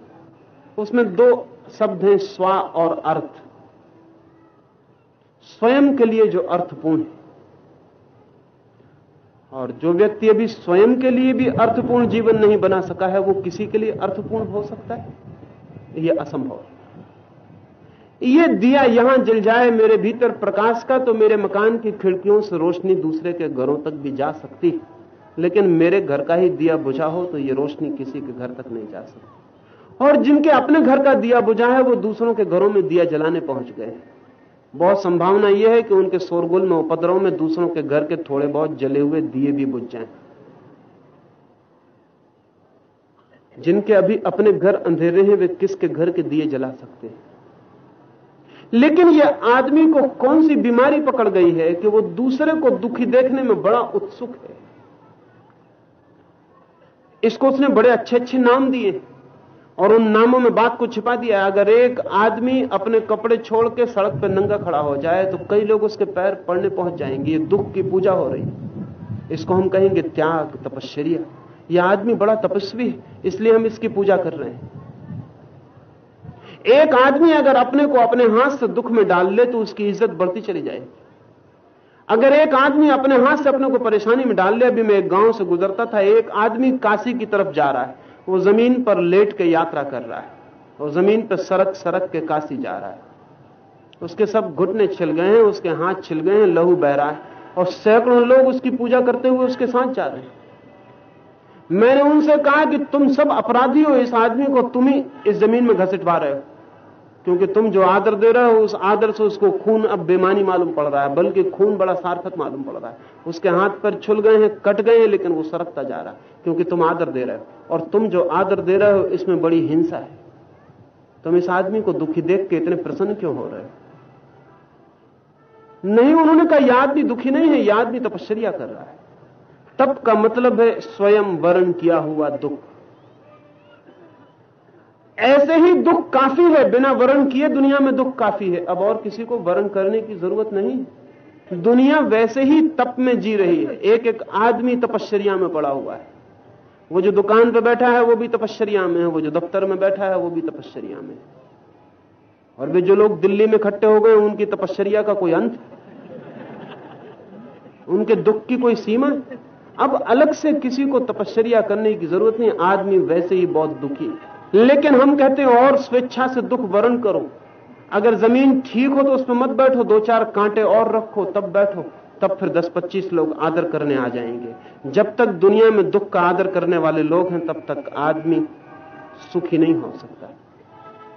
उसमें दो शब्द हैं स्वा और अर्थ। स्वयं के लिए जो अर्थपूर्ण है। और जो व्यक्ति अभी स्वयं के लिए भी अर्थपूर्ण जीवन नहीं बना सका है, वो किसी के लिए अर्थपूर्ण हो सकता है? यह असंभव है। ये दिया यहाँ जल जाए मेरे भीतर प्रकाश का तो मेरे मकान की खिड़कियों से रोशनी दूसरे के घरों तक भी जा सकती है। लेकिन मेरे घर का ही दिया बुझा हो तो ये रोशनी किसी के घर तक नहीं जा सकती। और जिनके अपने घर का दिया बुझा है, वो दूसरों के घरों में दिया जलाने पहुँच गए बहुत संभावना यह है कि उनके शोरगुल में, उपद्रव में दूसरों के घर के थोड़े बहुत जले हुए दिए भी बुझ जाएँ। जिनके अभी अपने घर अंधेरे हैं, वे किसके घर के दिए जला सकते हैं? लेकिन यह आदमी को कौन सी बीमारी पकड़ गई है कि वो दूसरे को दुखी देखने में बड़ा उत्सुक है? इसको उसने बड़े अच्छे अच्छे नाम दिए और उन नामों में बात को छिपा दिया अगर एक आदमी अपने कपड़े छोड़ के सड़क पर नंगा खड़ा हो जाए तो कई लोग उसके पैर पड़ने पहुँच जाएँगे। ये दुख की पूजा हो रही है। इसको हम कहेंगे त्याग, तपश्चर्या। यह आदमी बड़ा तपस्वी है, इसलिए हम इसकी पूजा कर रहे हैं। एक आदमी अगर अपने को अपने हाथ से दुख में डाल ले तो उसकी इज़्ज़त बढ़ती चली जाएगी। अगर एक आदमी अपने हाथ से अपने को परेशानी में डाल ले, अभी मैं एक गाँव से गुजरता था, एक आदमी काशी की तरफ़ जा रहा है। वो ज़मीन पर लेट के यात्रा कर रहा है। वो ज़मीन पर सरक सरक के काशी जा रहा है। उसके सब घुटने छिल गए हैं, उसके हाथ छिल गए हैं, लहू बह रहा है। और सैकड़ों लोग उसकी पूजा करते हुए उसके साथ जा रहे हैं। मैंने उनसे कहा कि तुम सब अपराधी हो, इस आदमी को तुम ही इस ज़मीन में घसीटवा रहे हो। क्योंकि तुम जो आदर दे रहे हो, उस आदर से उसको खून अब बेमानी मालूम पड़ रहा है, बल्कि खून बड़ा सार्थक मालूम पड़ रहा है। उसके हाथ पर छुल गए हैं, कट गए हैं, लेकिन वो सरकता जा रहा है, क्योंकि तुम आदर दे रहे हो। और तुम जो आदर दे रहे हो, इसमें बड़ी हिंसा है। तुम इस आदमी को दुखी देख के इतने प्रसन्न क्यों हो रहे हो? नहीं, उन्होंने कहा, याद भी दुखी नहीं है, याद भी तपश्चर्या कर रहा है। तप का मतलब है, स्वयं वर्ण किया हुआ दुख। ऐसे ही दुख काफ़ी है, बिना वर्ण किए दुनिया में दुख काफ़ी है। अब और किसी को वर्ण करने की ज़रूरत नहीं। दुनिया वैसे ही तप में जी रही है। एक एक आदमी तपश्चर्या में पड़ा हुआ है। वो जो दुकान पर बैठा है, वो भी तपश्चर्या में है। वो जो दफ्तर में बैठा है, वो भी तपश्चर्या में और वे जो लोग दिल्ली में इकट्ठे हो गए, उनकी तपश्चर्या का कोई अंत? उनके दुख की कोई सीमा? अब अलग से किसी को तपश्चर्या करने की ज़रूरत नहीं। आदमी वैसे ही बहुत दुखी है। लेकिन हम कहते हैं, और स्वेच्छा से दुख वर्ण करो। अगर ज़मीन ठीक हो तो उसमें मत बैठो, दो चार कांटे और रखो, तब बैठो, तब फिर 10-25 लोग आदर करने आ जाएँगे। जब तक दुनिया में दुख का आदर करने वाले लोग हैं, तब तक आदमी सुखी नहीं हो सकता।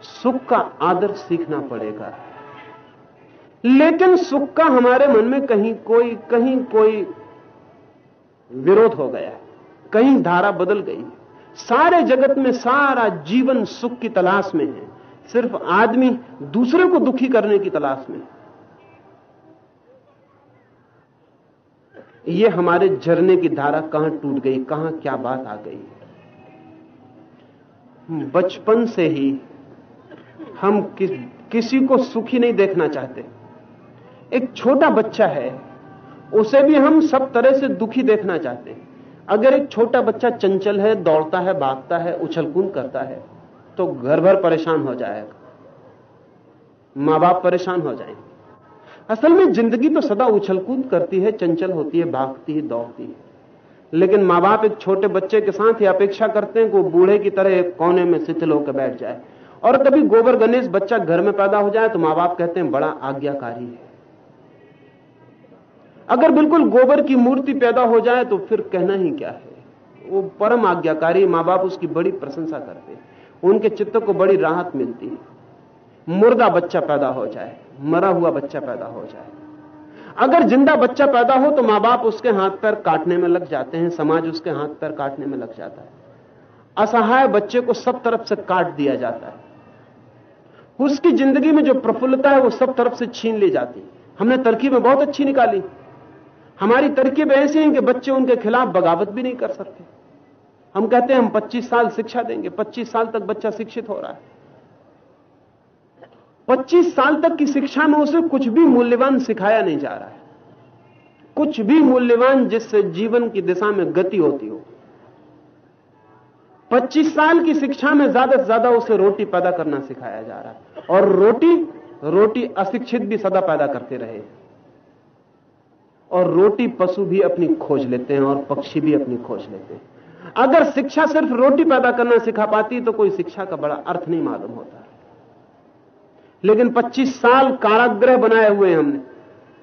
सुख का आदर सीखना पड़ेगा। लेकिन सुख का हमारे मन में कहीं कोई कहीं कोई विरोध हो गया, कहीं धारा बदल गई। सारे जगत में सारा जीवन सुख की तलाश में है। सिर्फ़ आदमी दूसरे को दुखी करने की तलाश में ये हमारे झरने की धारा कहाँ टूट गई कहाँ क्या बात आ गई बचपन से ही हम कि, किसी को सुखी नहीं देखना चाहते। एक छोटा बच्चा है उसे भी हम सब तरह से दुखी देखना चाहते हैं। अगर एक छोटा बच्चा चंचल है, दौड़ता है, भागता है, उछलकूद करता है तो घर भर परेशान हो जाएगा। माँ बाप परेशान हो जाएँगे। असल में ज़िंदगी तो सदा उछलकूद करती है, चंचल होती है, भागती है, दौड़ती है। लेकिन माँ बाप एक छोटे बच्चे के साथ ही अपेक्षा करते हैं कि वो बूढ़े की तरह एक कोने में शिथिल होकर बैठ जाए। और कभी गोबर गणेश बच्चा घर में पैदा हो जाए तो माँ बाप कहते हैं, बड़ा आज्ञाकारी है। अगर बिल्कुल गोबर की मूर्ति पैदा हो जाए तो फिर कहना ही क्या है? वो परम आज्ञाकारी माँ बाप उसकी बड़ी प्रशंसा करते हैं। उनके चित्त को बड़ी राहत मिलती है। मुर्दा बच्चा पैदा हो जाए, मरा हुआ बच्चा पैदा हो जाए। अगर ज़िंदा बच्चा पैदा हो तो माँ बाप उसके हाथ पैर काटने में लग जाते हैं, समाज उसके हाथ पैर काटने में लग जाता है। असहाय बच्चे को सब तरफ़ से काट दिया जाता है। उसकी ज़िंदगी में जो प्रफुल्लता है वो सब तरफ़ से छीन ली जाती है। हमने तरकीबें बहुत अच्छी निकाली। हमारी तरकीब ऐसी हैं कि बच्चे उनके खिलाफ बगावत भी नहीं कर सकते। हम कहते हैं हम 25 साल शिक्षा देंगे 25 साल तक बच्चा शिक्षित हो रहा है। 25 साल तक की शिक्षा में उसे कुछ भी मूल्यवान सिखाया नहीं जा रहा है। कुछ भी मूल्यवान जिससे जीवन की दिशा में गति होती हो। 25 साल की शिक्षा में ज़्यादा से ज़्यादा उसे रोटी पैदा करना सिखाया जा रहा है। और रोटी रोटी अशिक्षित भी सदा पैदा करते रहे। और रोटी पशु भी अपनी खोज लेते हैं और पक्षी भी अपनी खोज लेते हैं। अगर शिक्षा सिर्फ़ रोटी पैदा करना सिखा पाती तो कोई शिक्षा का बड़ा अर्थ नहीं मालूम होता। लेकिन 25 साल कारागृह बनाए हुए हमने।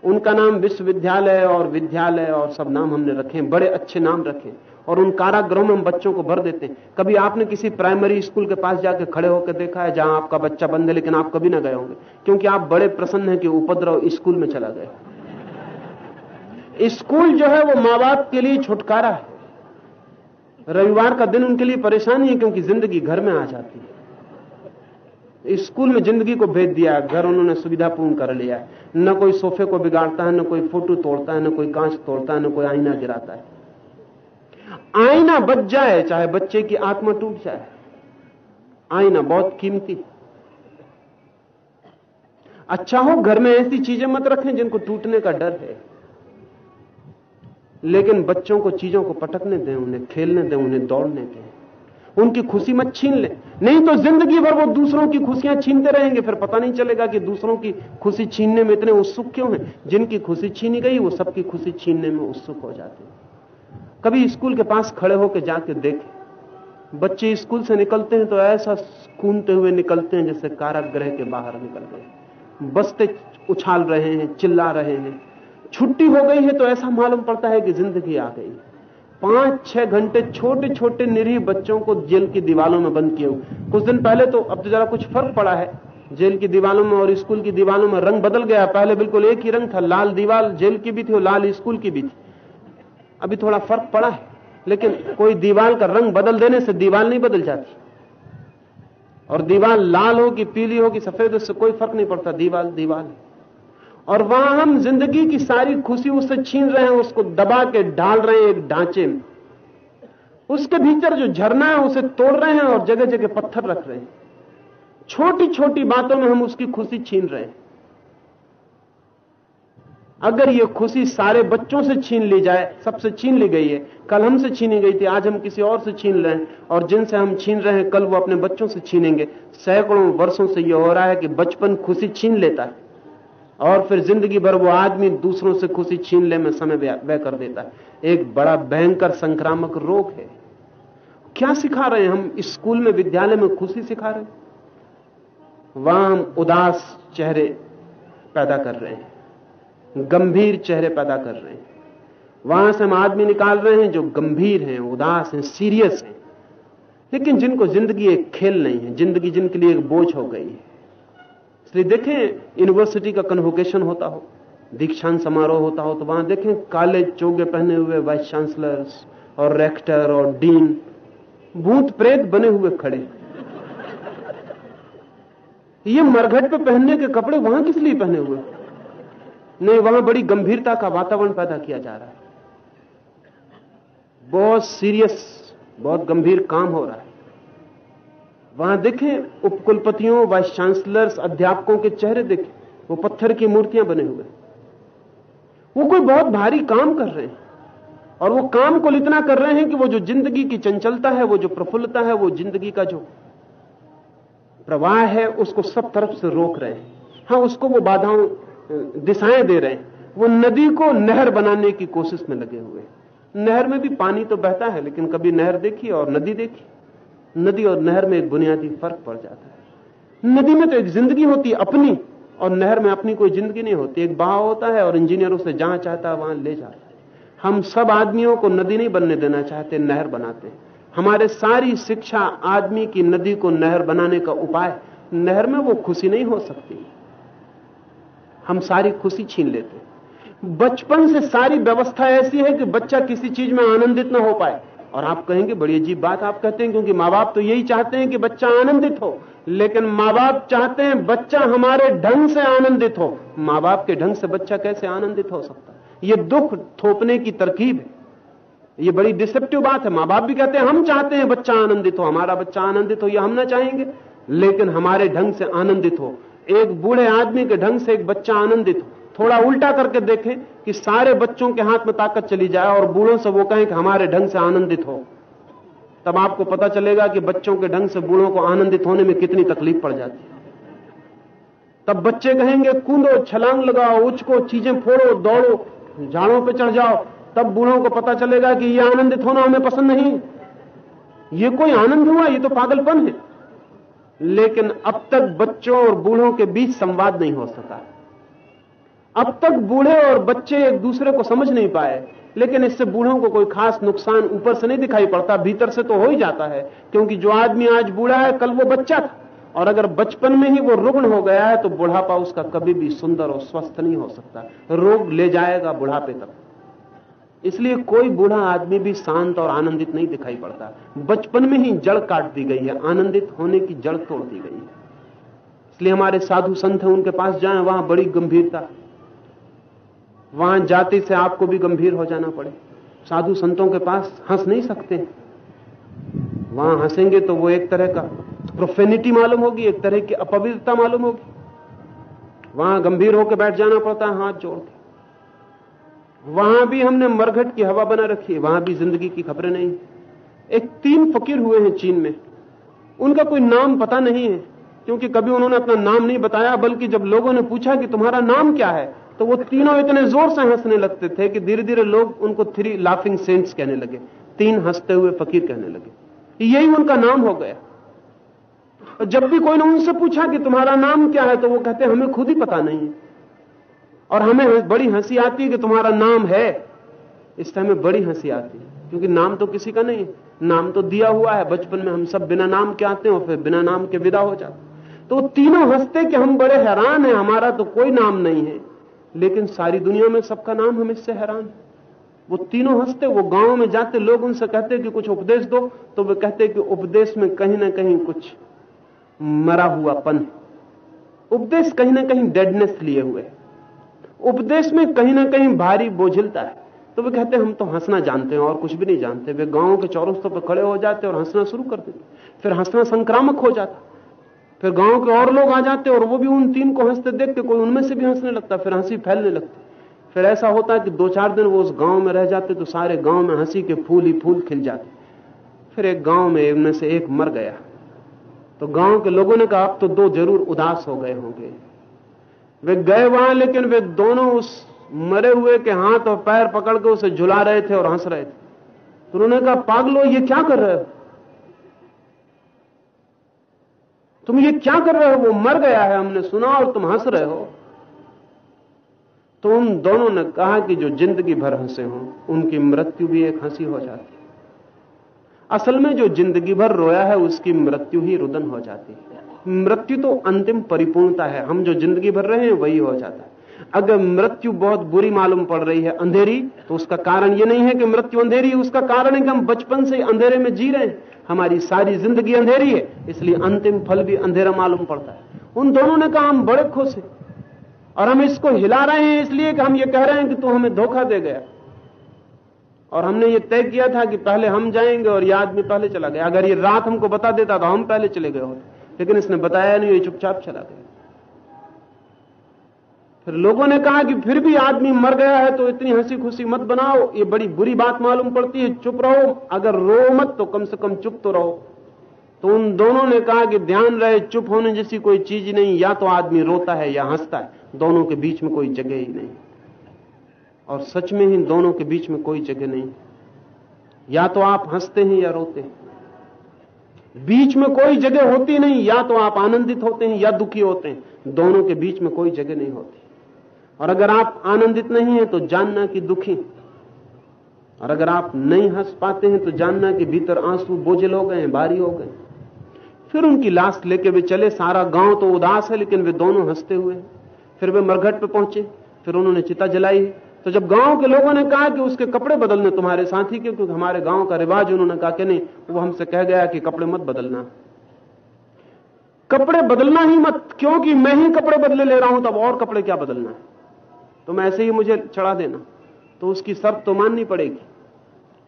उनका नाम विश्वविद्यालय और विद्यालय और सब नाम हमने रखे बड़े अच्छे नाम रखे और उन कारागृहों में हम बच्चों को भर देते हैं। कभी आपने किसी प्राइमरी स्कूल के पास जाकर खड़े होकर देखा है जहाँ आपका बच्चा बंद है लेकिन आप कभी ना गए होंगे? क्योंकि आप बड़े प्रसन्न हैं कि उपद्रव स्कूल में चला गया। स्कूल जो है वो माँ बाप के लिए छुटकारा है। रविवार का दिन उनके लिए परेशानी है क्योंकि ज़िंदगी घर में आ जाती है। स्कूल में ज़िंदगी को भेज दिया, घर उन्होंने सुविधापूर्ण कर लिया है। न कोई सोफे को बिगाड़ता है, न कोई फ़ोटो तोड़ता है, न कोई कांच तोड़ता है, न कोई आईना गिराता है। आईना बच जाए, चाहे बच्चे की आत्मा टूट जाए। आईना बहुत कीमती अच्छा हो, घर में ऐसी चीज़ें मत रखें जिनको टूटने का डर है। लेकिन बच्चों को चीज़ों को पटकने दें, उन्हें खेलने दें, उन्हें दौड़ने दें। उनकी खुशी मत छीन ले। नहीं तो ज़िंदगी भर वो दूसरों की खुशियाँ छीनते रहेंगे, फिर पता नहीं चलेगा कि दूसरों की खुशी छीनने में इतने उत्सुक क्यों हैं। जिनकी खुशी छीनी गई, वो सबकी खुशी छीनने में उत्सुक हो जाते कभी स्कूल के पास खड़े होकर जाके देखे। बच्चे स्कूल से निकलते हैं तो ऐसा कूदते हुए निकलते हैं जैसे कारागृह के बाहर निकल गए। बस्ते उछाल रहे हैं, चिल्ला रहे हैं। छुट्टी हो गई है तो ऐसा मालूम पड़ता है कि ज़िंदगी आ गई है। पाँच, छह घंटे छोटे छोटे निरीह बच्चों को जेल की दीवालों में बंद किए कुछ दिन पहले तो अब तो जरा कुछ फ़र्क पड़ा है। जेल की दीवालों में और स्कूल की दीवालों में रंग बदल गया। पहले बिल्कुल एक ही रंग था, लाल दीवार जेल की भी थी और लाल स्कूल की भी थी। अभी थोड़ा फ़र्क पड़ा है, लेकिन कोई दीवार का रंग बदल देने से दीवार नहीं बदल जाती। और दीवार लाल हो कि पीली हो कि सफ़ेद, उससे कोई फ़र्क नहीं पड़ता। दीवार दीवार और वहाँ हम ज़िंदगी की सारी खुशी उससे छीन रहे हैं, उसको दबा के डाल रहे हैं एक ढांचे में। उसके भीतर जो झरना है, उसे तोड़ रहे हैं और जगह जगह पत्थर रख रहे हैं। छोटी छोटी बातों में हम उसकी खुशी छीन रहे हैं। अगर ये खुशी सारे बच्चों से छीन ली जाए, सबसे छीन ली गई है। कल हमसे छीनी गई थी, आज हम किसी और से छीन रहे हैं। और जिनसे हम छीन रहे हैं, कल वो अपने बच्चों से छीनेंगे। सैकड़ों वर्षों से यह हो रहा है कि बचपन खुशी छीन लेता है। और फिर ज़िंदगी भर वो आदमी दूसरों से खुशी छीन ले में समय व्यय कर देता है। एक बड़ा भयंकर संक्रामक रोग है। क्या सिखा रहे हैं हम? स्कूल में, विद्यालय में खुशी सिखा रहे वहाँ हम उदास चेहरे पैदा कर रहे हैं। गंभीर चेहरे पैदा कर रहे हैं। वहाँ से हम आदमी निकाल रहे हैं जो गंभीर हैं, उदास हैं, सीरियस हैं। लेकिन जिनको ज़िंदगी एक खेल नहीं है, ज़िंदगी जिनके लिए एक बोझ हो गई है। इसलिए देखें यूनिवर्सिटी का कन्वोकेशन होता हो, दीक्षांत समारोह होता हो तो वहाँ देखें काले चोगे पहने हुए वाइस चांसलर्स और रेक्टर और डीन भूत प्रेत बने हुए खड़े। ये मरघट पे पहनने के कपड़े वहाँ किस लिए पहने हुए? नहीं, वहाँ बड़ी गंभीरता का वातावरण पैदा किया जा रहा है। बहुत सीरियस बहुत गंभीर काम हो रहा है। वहाँ देखें, उपकुलपतियों, वाइस चांसलर्स, अध्यापकों के चेहरे देखें, वो पत्थर की मूर्तियाँ बने हुए वो कोई बहुत भारी काम कर रहे हैं। और वो काम को इतना कर रहे हैं कि वो जो ज़िंदगी की चंचलता है, वो जो प्रफुल्लता है, वो ज़िंदगी का जो प्रवाह है, उसको सब तरफ़ से रोक रहे हैं। हाँ उसको वो बाधाओं दिशाएँ दे रहे हैं। वो नदी को नहर बनाने की कोशिश में लगे हुए हैं। नहर में भी पानी तो बहता है, लेकिन कभी नहर देखी और नदी देखी। नदी और नहर में एक बुनियादी फ़र्क पड़ जाता है। नदी में तो एक ज़िंदगी होती है अपनी, और नहर में अपनी कोई ज़िंदगी नहीं होती। एक बहाव होता है और इंजीनियर उसे जहाँ चाहता है वहाँ ले जाता है। हम सब आदमियों को नदी नहीं बनने देना चाहते, नहर बनाते हैं। हमारे सारी शिक्षा आदमी की नदी को नहर बनाने का उपाय नहर में वो खुशी नहीं हो सकती। हम सारी खुशी छीन लेते बचपन से सारी व्यवस्था ऐसी है कि बच्चा किसी चीज़ में आनंदित ना हो पाए। और आप कहेंगे, बड़ी अजीब बात आप कहते हैं, क्योंकि माँ बाप तो यही चाहते हैं कि बच्चा आनंदित हो, लेकिन माँ बाप चाहते हैं बच्चा हमारे ढंग से आनंदित हो। माँ बाप के ढंग से बच्चा कैसे आनंदित हो सकता है? ये दुख थोपने की तरकीब है। ये बड़ी डिसेप्टिव बात है। माँ बाप भी कहते हैं, हम चाहते हैं बच्चा आनंदित हो, हमारा बच्चा आनंदित हो यह हम ना चाहेंगे, लेकिन हमारे ढंग से आनंदित हो। एक बूढ़े आदमी के ढंग से एक बच्चा आनंदित हो। थोड़ा उल्टा करके देखें कि सारे बच्चों के हाथ में ताकत चली जाए और बूढ़ों से वो कहें कि हमारे ढंग से आनंदित हो। तब आपको पता चलेगा कि बच्चों के ढंग से बूढ़ों को आनंदित होने में कितनी तकलीफ़ पड़ जाती है। तब बच्चे कहेंगे, कूदो, छलांग लगाओ उचको चीज़ें फोड़ो, दौड़ो, झाड़ों पर चढ़ जाओ। तब बूढ़ों को पता चलेगा कि ये आनंदित होना हमें पसंद नहीं। ये कोई आनंद हुआ, ये तो पागलपन है। लेकिन अब तक बच्चों और बूढ़ों के बीच संवाद नहीं हो सका। अब तक बूढ़े और बच्चे एक दूसरे को समझ नहीं पाए, लेकिन इससे बूढ़ों को कोई खास नुकसान ऊपर से नहीं दिखाई पड़ता, भीतर से तो हो ही जाता है, क्योंकि जो आदमी आज बूढ़ा है, कल वो बच्चा था। और अगर बचपन में ही वो रुग्ण हो गया है तो बुढ़ापा उसका कभी भी सुंदर और स्वस्थ नहीं हो सकता। रोग ले जाएगा बुढ़ापे तक। इसलिए कोई बूढ़ा आदमी भी शांत और आनंदित नहीं दिखाई पड़ता। बचपन में ही जड़ काट दी गई है, आनंदित होने की जड़ तोड़ दी गई है। इसलिए हमारे साधु संत हैं, उनके पास जाएँ, वहाँ बड़ी गंभीरता वहाँ जाति से आपको भी गंभीर हो जाना पड़े। साधु संतों के पास हंस नहीं सकते। वहाँ हंसेंगे तो वो एक तरह का प्रोफेनिटी मालूम होगी, एक तरह की अपवित्रता मालूम होगी। वहाँ गंभीर होकर बैठ जाना पड़ता है, हाथ जोड़ के। वहाँ भी हमने मरघट की हवा बना रखी है, वहाँ भी ज़िंदगी की खबरें नहीं। एक तीन फकीर हुए हैं चीन में। उनका कोई नाम पता नहीं है, क्योंकि कभी उन्होंने अपना नाम नहीं बताया, बल्कि जब लोगों ने पूछा कि तुम्हारा नाम क्या है तो वो तीनों इतने ज़ोर से हंसने लगते थे कि धीरे धीरे लोग उनको थ्री लाफिंग सेंट्स कहने लगे। तीन हँसते हुए फकीर कहने लगे। यही उनका नाम हो गया। और जब भी कोई ने उनसे पूछा कि तुम्हारा नाम क्या है तो वो कहते हमें खुद ही पता नहीं और हमें बड़ी हँसी आती है कि तुम्हारा नाम है। इस हमें बड़ी हँसी आती है। क्योंकि नाम तो किसी का नहीं है। नाम तो दिया हुआ है। बचपन में हम सब बिना नाम के आते हैं और फिर बिना नाम के विदा हो जाते तो तीनों हँसते कि हम बड़े हैरान हैं। हमारा तो कोई नाम नहीं है। लेकिन सारी दुनिया में सबका नाम हम इससे हैरान है। वो तीनों हँसते, वो गाँव में जाते, लोग उनसे कहते कि कुछ उपदेश दो तो वे कहते कि उपदेश में कहीं ना कहीं कुछ मरा हुआ पन उपदेश कहीं ना कहीं डेडनेस लिए हुए उपदेश में कहीं ना कहीं भारी बोझिलता है। तो वे कहते, हम तो हंसना जानते हैं और कुछ भी नहीं जानते। वे गाँव के चौरस्तों पर खड़े हो जाते और हंसना शुरू कर देते। फिर हंसना संक्रामक हो जाता। फिर गाँव के और लोग आ जाते और वो भी उन तीन को हँसते देख के कोई उनमें से भी हंसने लगता, फिर हँसी फैलने लगती। फिर ऐसा होता है कि दो चार दिन वो उस गाँव में रह जाते तो सारे गाँव में हँसी के फूल ही फूल खिल जाते। फिर एक गाँव में उनमें से एक मर गया। तो गाँव के लोगों ने कहा, अब तो दो ज़रूर उदास हो गए होंगे। वे गए वहाँ, लेकिन वे दोनों उस मरे हुए के हाथ और पैर पकड़ के उसे झुला रहे थे और हंस रहे थे। तो उन्होंने कहा, पागलो, ये क्या कर रहे हो? तुम ये क्या कर रहे हो? वो मर गया है, हमने सुना और तुम हंस रहे हो। तो उन दोनों ने कहा कि जो ज़िंदगी भर हंसे हों, उनकी मृत्यु भी एक हँसी हो जाती है। असल में जो ज़िंदगी भर रोया है, उसकी मृत्यु ही रुदन हो जाती है। मृत्यु तो अंतिम परिपूर्णता है। हम जो ज़िंदगी भर रहे हैं, वही हो जाता है। अगर मृत्यु बहुत बुरी मालूम पड़ रही है अंधेरी तो उसका कारण यह नहीं है कि मृत्यु अंधेरी उसका कारण है कि हम बचपन से अंधेरे में जी रहे हैं। हमारी सारी ज़िंदगी अंधेरी है, इसलिए अंतिम फल भी अंधेरा मालूम पड़ता है। उन दोनों ने कहा, हम बड़े खुश हैं और हम इसको हिला रहे हैं इसलिए कि हम ये कह रहे हैं कि तू हमें धोखा दे गया। और हमने ये तय किया था कि पहले हम जाएँगे और ये आदमी पहले चला गया। अगर ये रात हमको बता देता तो हम पहले चले गए होते। लेकिन इसने बताया नहीं, ये चुपचाप चला गया। फिर लोगों ने कहा कि फिर भी आदमी मर गया है तो इतनी हँसी खुशी मत बनाओ। ये बड़ी बुरी बात मालूम पड़ती है। चुप रहो। अगर रो मत तो कम से कम चुप तो रहो। तो उन दोनों ने कहा कि ध्यान रहे, चुप होने जैसी कोई चीज़ नहीं। या तो आदमी रोता है या हंसता है। दोनों के बीच में कोई जगह ही नहीं। और सच में ही दोनों के बीच में कोई जगह नहीं। या तो आप हँसते हैं या रोते हैं। बीच में कोई जगह होती नहीं। या तो आप आनंदित होते हैं या दुखी होते हैं। दोनों के बीच में कोई जगह नहीं होती। और अगर आप आनंदित नहीं हैं तो जानना कि दुखी। और अगर आप नहीं हंस पाते हैं तो जानना कि भीतर आँसू बोझल हो गए हैं, भारी हो गए फिर उनकी लाश लेके वे चले। सारा गाँव तो उदास है, लेकिन वे दोनों हँसते हुए फिर वे मरघट पे पहुँचे। फिर उन्होंने चिता जलाई। तो जब गाँव के लोगों ने कहा कि उसके कपड़े बदलने तुम्हारे साथी के क्योंकि हमारे गाँव का रिवाज उन्होंने कहा कि नहीं, वो हमसे कह गया कि कपड़े मत बदलना। कपड़े बदलना ही मत, क्योंकि मैं ही कपड़े बदले ले रहा हूँ, तब और कपड़े क्या बदलना है? तुम ऐसे ही मुझे चढ़ा देना। तो उसकी शर्त तो माननी पड़ेगी।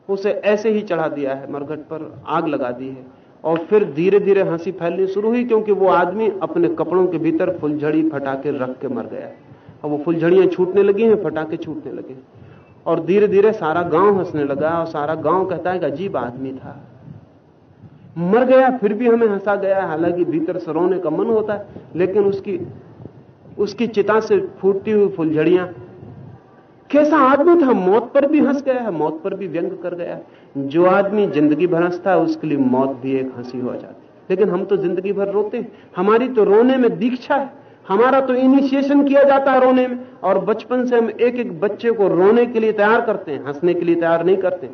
उसे ऐसे ही चढ़ा दिया है, मरघट पर आग लगा दी है। और फिर धीरे धीरे हँसी फैलनी शुरू हुई, क्योंकि वो आदमी अपने कपड़ों के भीतर फुलझड़ी फटाके रख के मर गया। और वो फुलझड़ियाँ छूटने लगी हैं, फटाके छूटने लगे और धीरे धीरे सारा गाँव हंसने लगा, और सारा गाँव कहता है कि अजीब आदमी था। मर गया, फिर भी हमें हंसा गया। हालाँकि भीतर से रोने का मन होता है, लेकिन उसकी उसकी चिता से फूटती हुई फुलझड़ियाँ। कैसा आदमी था मौत पर भी हंस गया है, मौत पर भी व्यंग कर गया है। जो आदमी ज़िंदगी भर हंसता है, उसके लिए मौत भी एक हँसी हो जाती है। लेकिन हम तो ज़िंदगी भर रोते हैं। हमारी तो रोने में दीक्षा है। हमारा तो इनिशिएशन किया जाता है रोने में। और बचपन से हम एक एक बच्चे को रोने के लिए तैयार करते हैं, हंसने के लिए तैयार नहीं करते।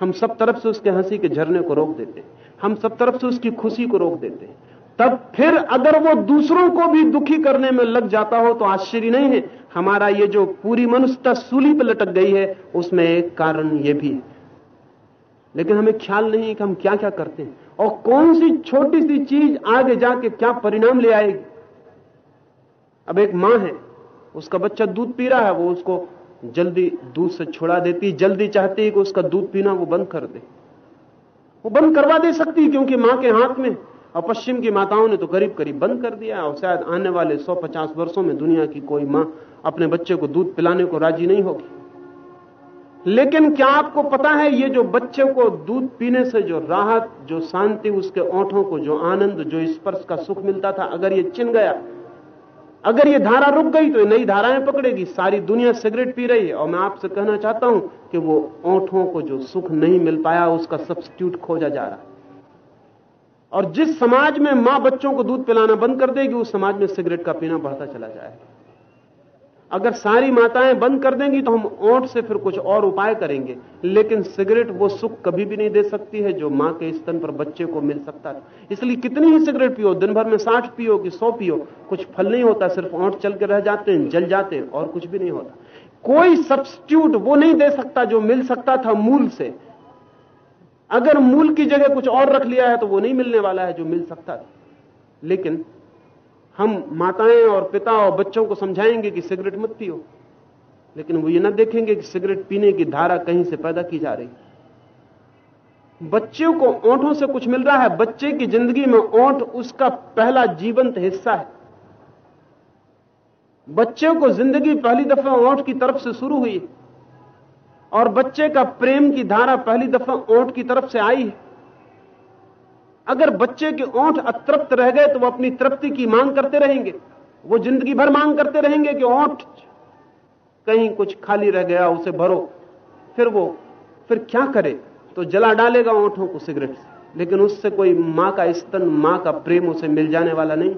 हम सब तरफ़ से उसके हँसी के झरने को रोक देते हैं। हम सब तरफ़ से उसकी खुशी को रोक देते हैं। तब फिर अगर वो दूसरों को भी दुखी करने में लग जाता हो तो आश्चर्य नहीं है। हमारा ये जो पूरी मनुष्यता सूली पर लटक गई है, उसमें एक कारण ये भी है। लेकिन हमें ख्याल नहीं है कि हम क्या क्या करते हैं। और कौन सी छोटी सी चीज़ आगे जाके क्या परिणाम ले आएगी? अब एक माँ है, उसका बच्चा दूध पी रहा है, वो उसको जल्दी दूध से छुड़ा देती जल्दी चाहती है कि उसका दूध पीना वो बंद कर दे। वो बंद करवा दे सकती क्योंकि माँ के हाथ में और पश्चिम की माताओं ने तो करीब करीब बंद कर दिया और शायद आने वाले 150 वर्षों में दुनिया की कोई माँ अपने बच्चे को दूध पिलाने को राज़ी नहीं होगी। लेकिन क्या आपको पता है ये जो बच्चे को दूध पीने से जो राहत, जो शांति, उसके ओंठों को जो आनंद, जो स्पर्श का सुख मिलता था, अगर ये चिन गया, अगर ये धारा रुक गई तो नई धाराएँ पकड़ेगी, सारी दुनिया सिगरेट पी रही है। और मैं आपसे कहना चाहता हूँ कि वो ओंठों को जो सुख नहीं मिल पाया, उसका सब्सिट्यूट खोजा जा रहा है। और जिस समाज में माँ बच्चों को दूध पिलाना बंद कर देगी, उस समाज में सिगरेट का पीना बढ़ता चला जाएगा। अगर सारी माताएँ बंद कर देंगी तो हम ओंठ से फिर कुछ और उपाय करेंगे। लेकिन सिगरेट वो सुख कभी भी नहीं दे सकती है, जो माँ के स्तन पर बच्चे को मिल सकता है इसलिए कितनी ही सिगरेट पियो, दिन भर में साठ पियो कि सौ पियो, कुछ फल नहीं होता, सिर्फ़ ओंठ चल के रह जाते हैं, जल जाते हैं, और कुछ भी नहीं होता। कोई सब्सिट्यूट वो नहीं दे सकता जो मिल सकता था मूल से। अगर मूल की जगह कुछ और रख लिया है तो वो नहीं मिलने वाला है जो मिल सकता था। लेकिन हम माताएँ और पिता और बच्चों को समझाएँगे कि सिगरेट मत पियो। लेकिन वो ये ना देखेंगे कि सिगरेट पीने की धारा कहीं से पैदा की जा रही बच्चों को ओंठों से कुछ मिल रहा है, बच्चे की ज़िंदगी में ओंठ उसका पहला जीवंत हिस्सा है। बच्चों को ज़िंदगी पहली दफ़ा ओंठ की तरफ़ से शुरू हुई और बच्चे का प्रेम की धारा पहली दफ़ा ओंठ की तरफ़ से आई है। अगर बच्चे के ओंठ अतृप्त रह गए तो वो अपनी तृप्ति की मांग करते रहेंगे। वो ज़िंदगी भर मांग करते रहेंगे कि ओंठ कहीं कुछ खाली रह गया, उसे भरो। फिर वो, फिर क्या करे? तो जला डालेगा ओंठों को सिगरेट से। लेकिन उससे कोई माँ का स्तन, माँ का प्रेम उसे मिल जाने वाला नहीं।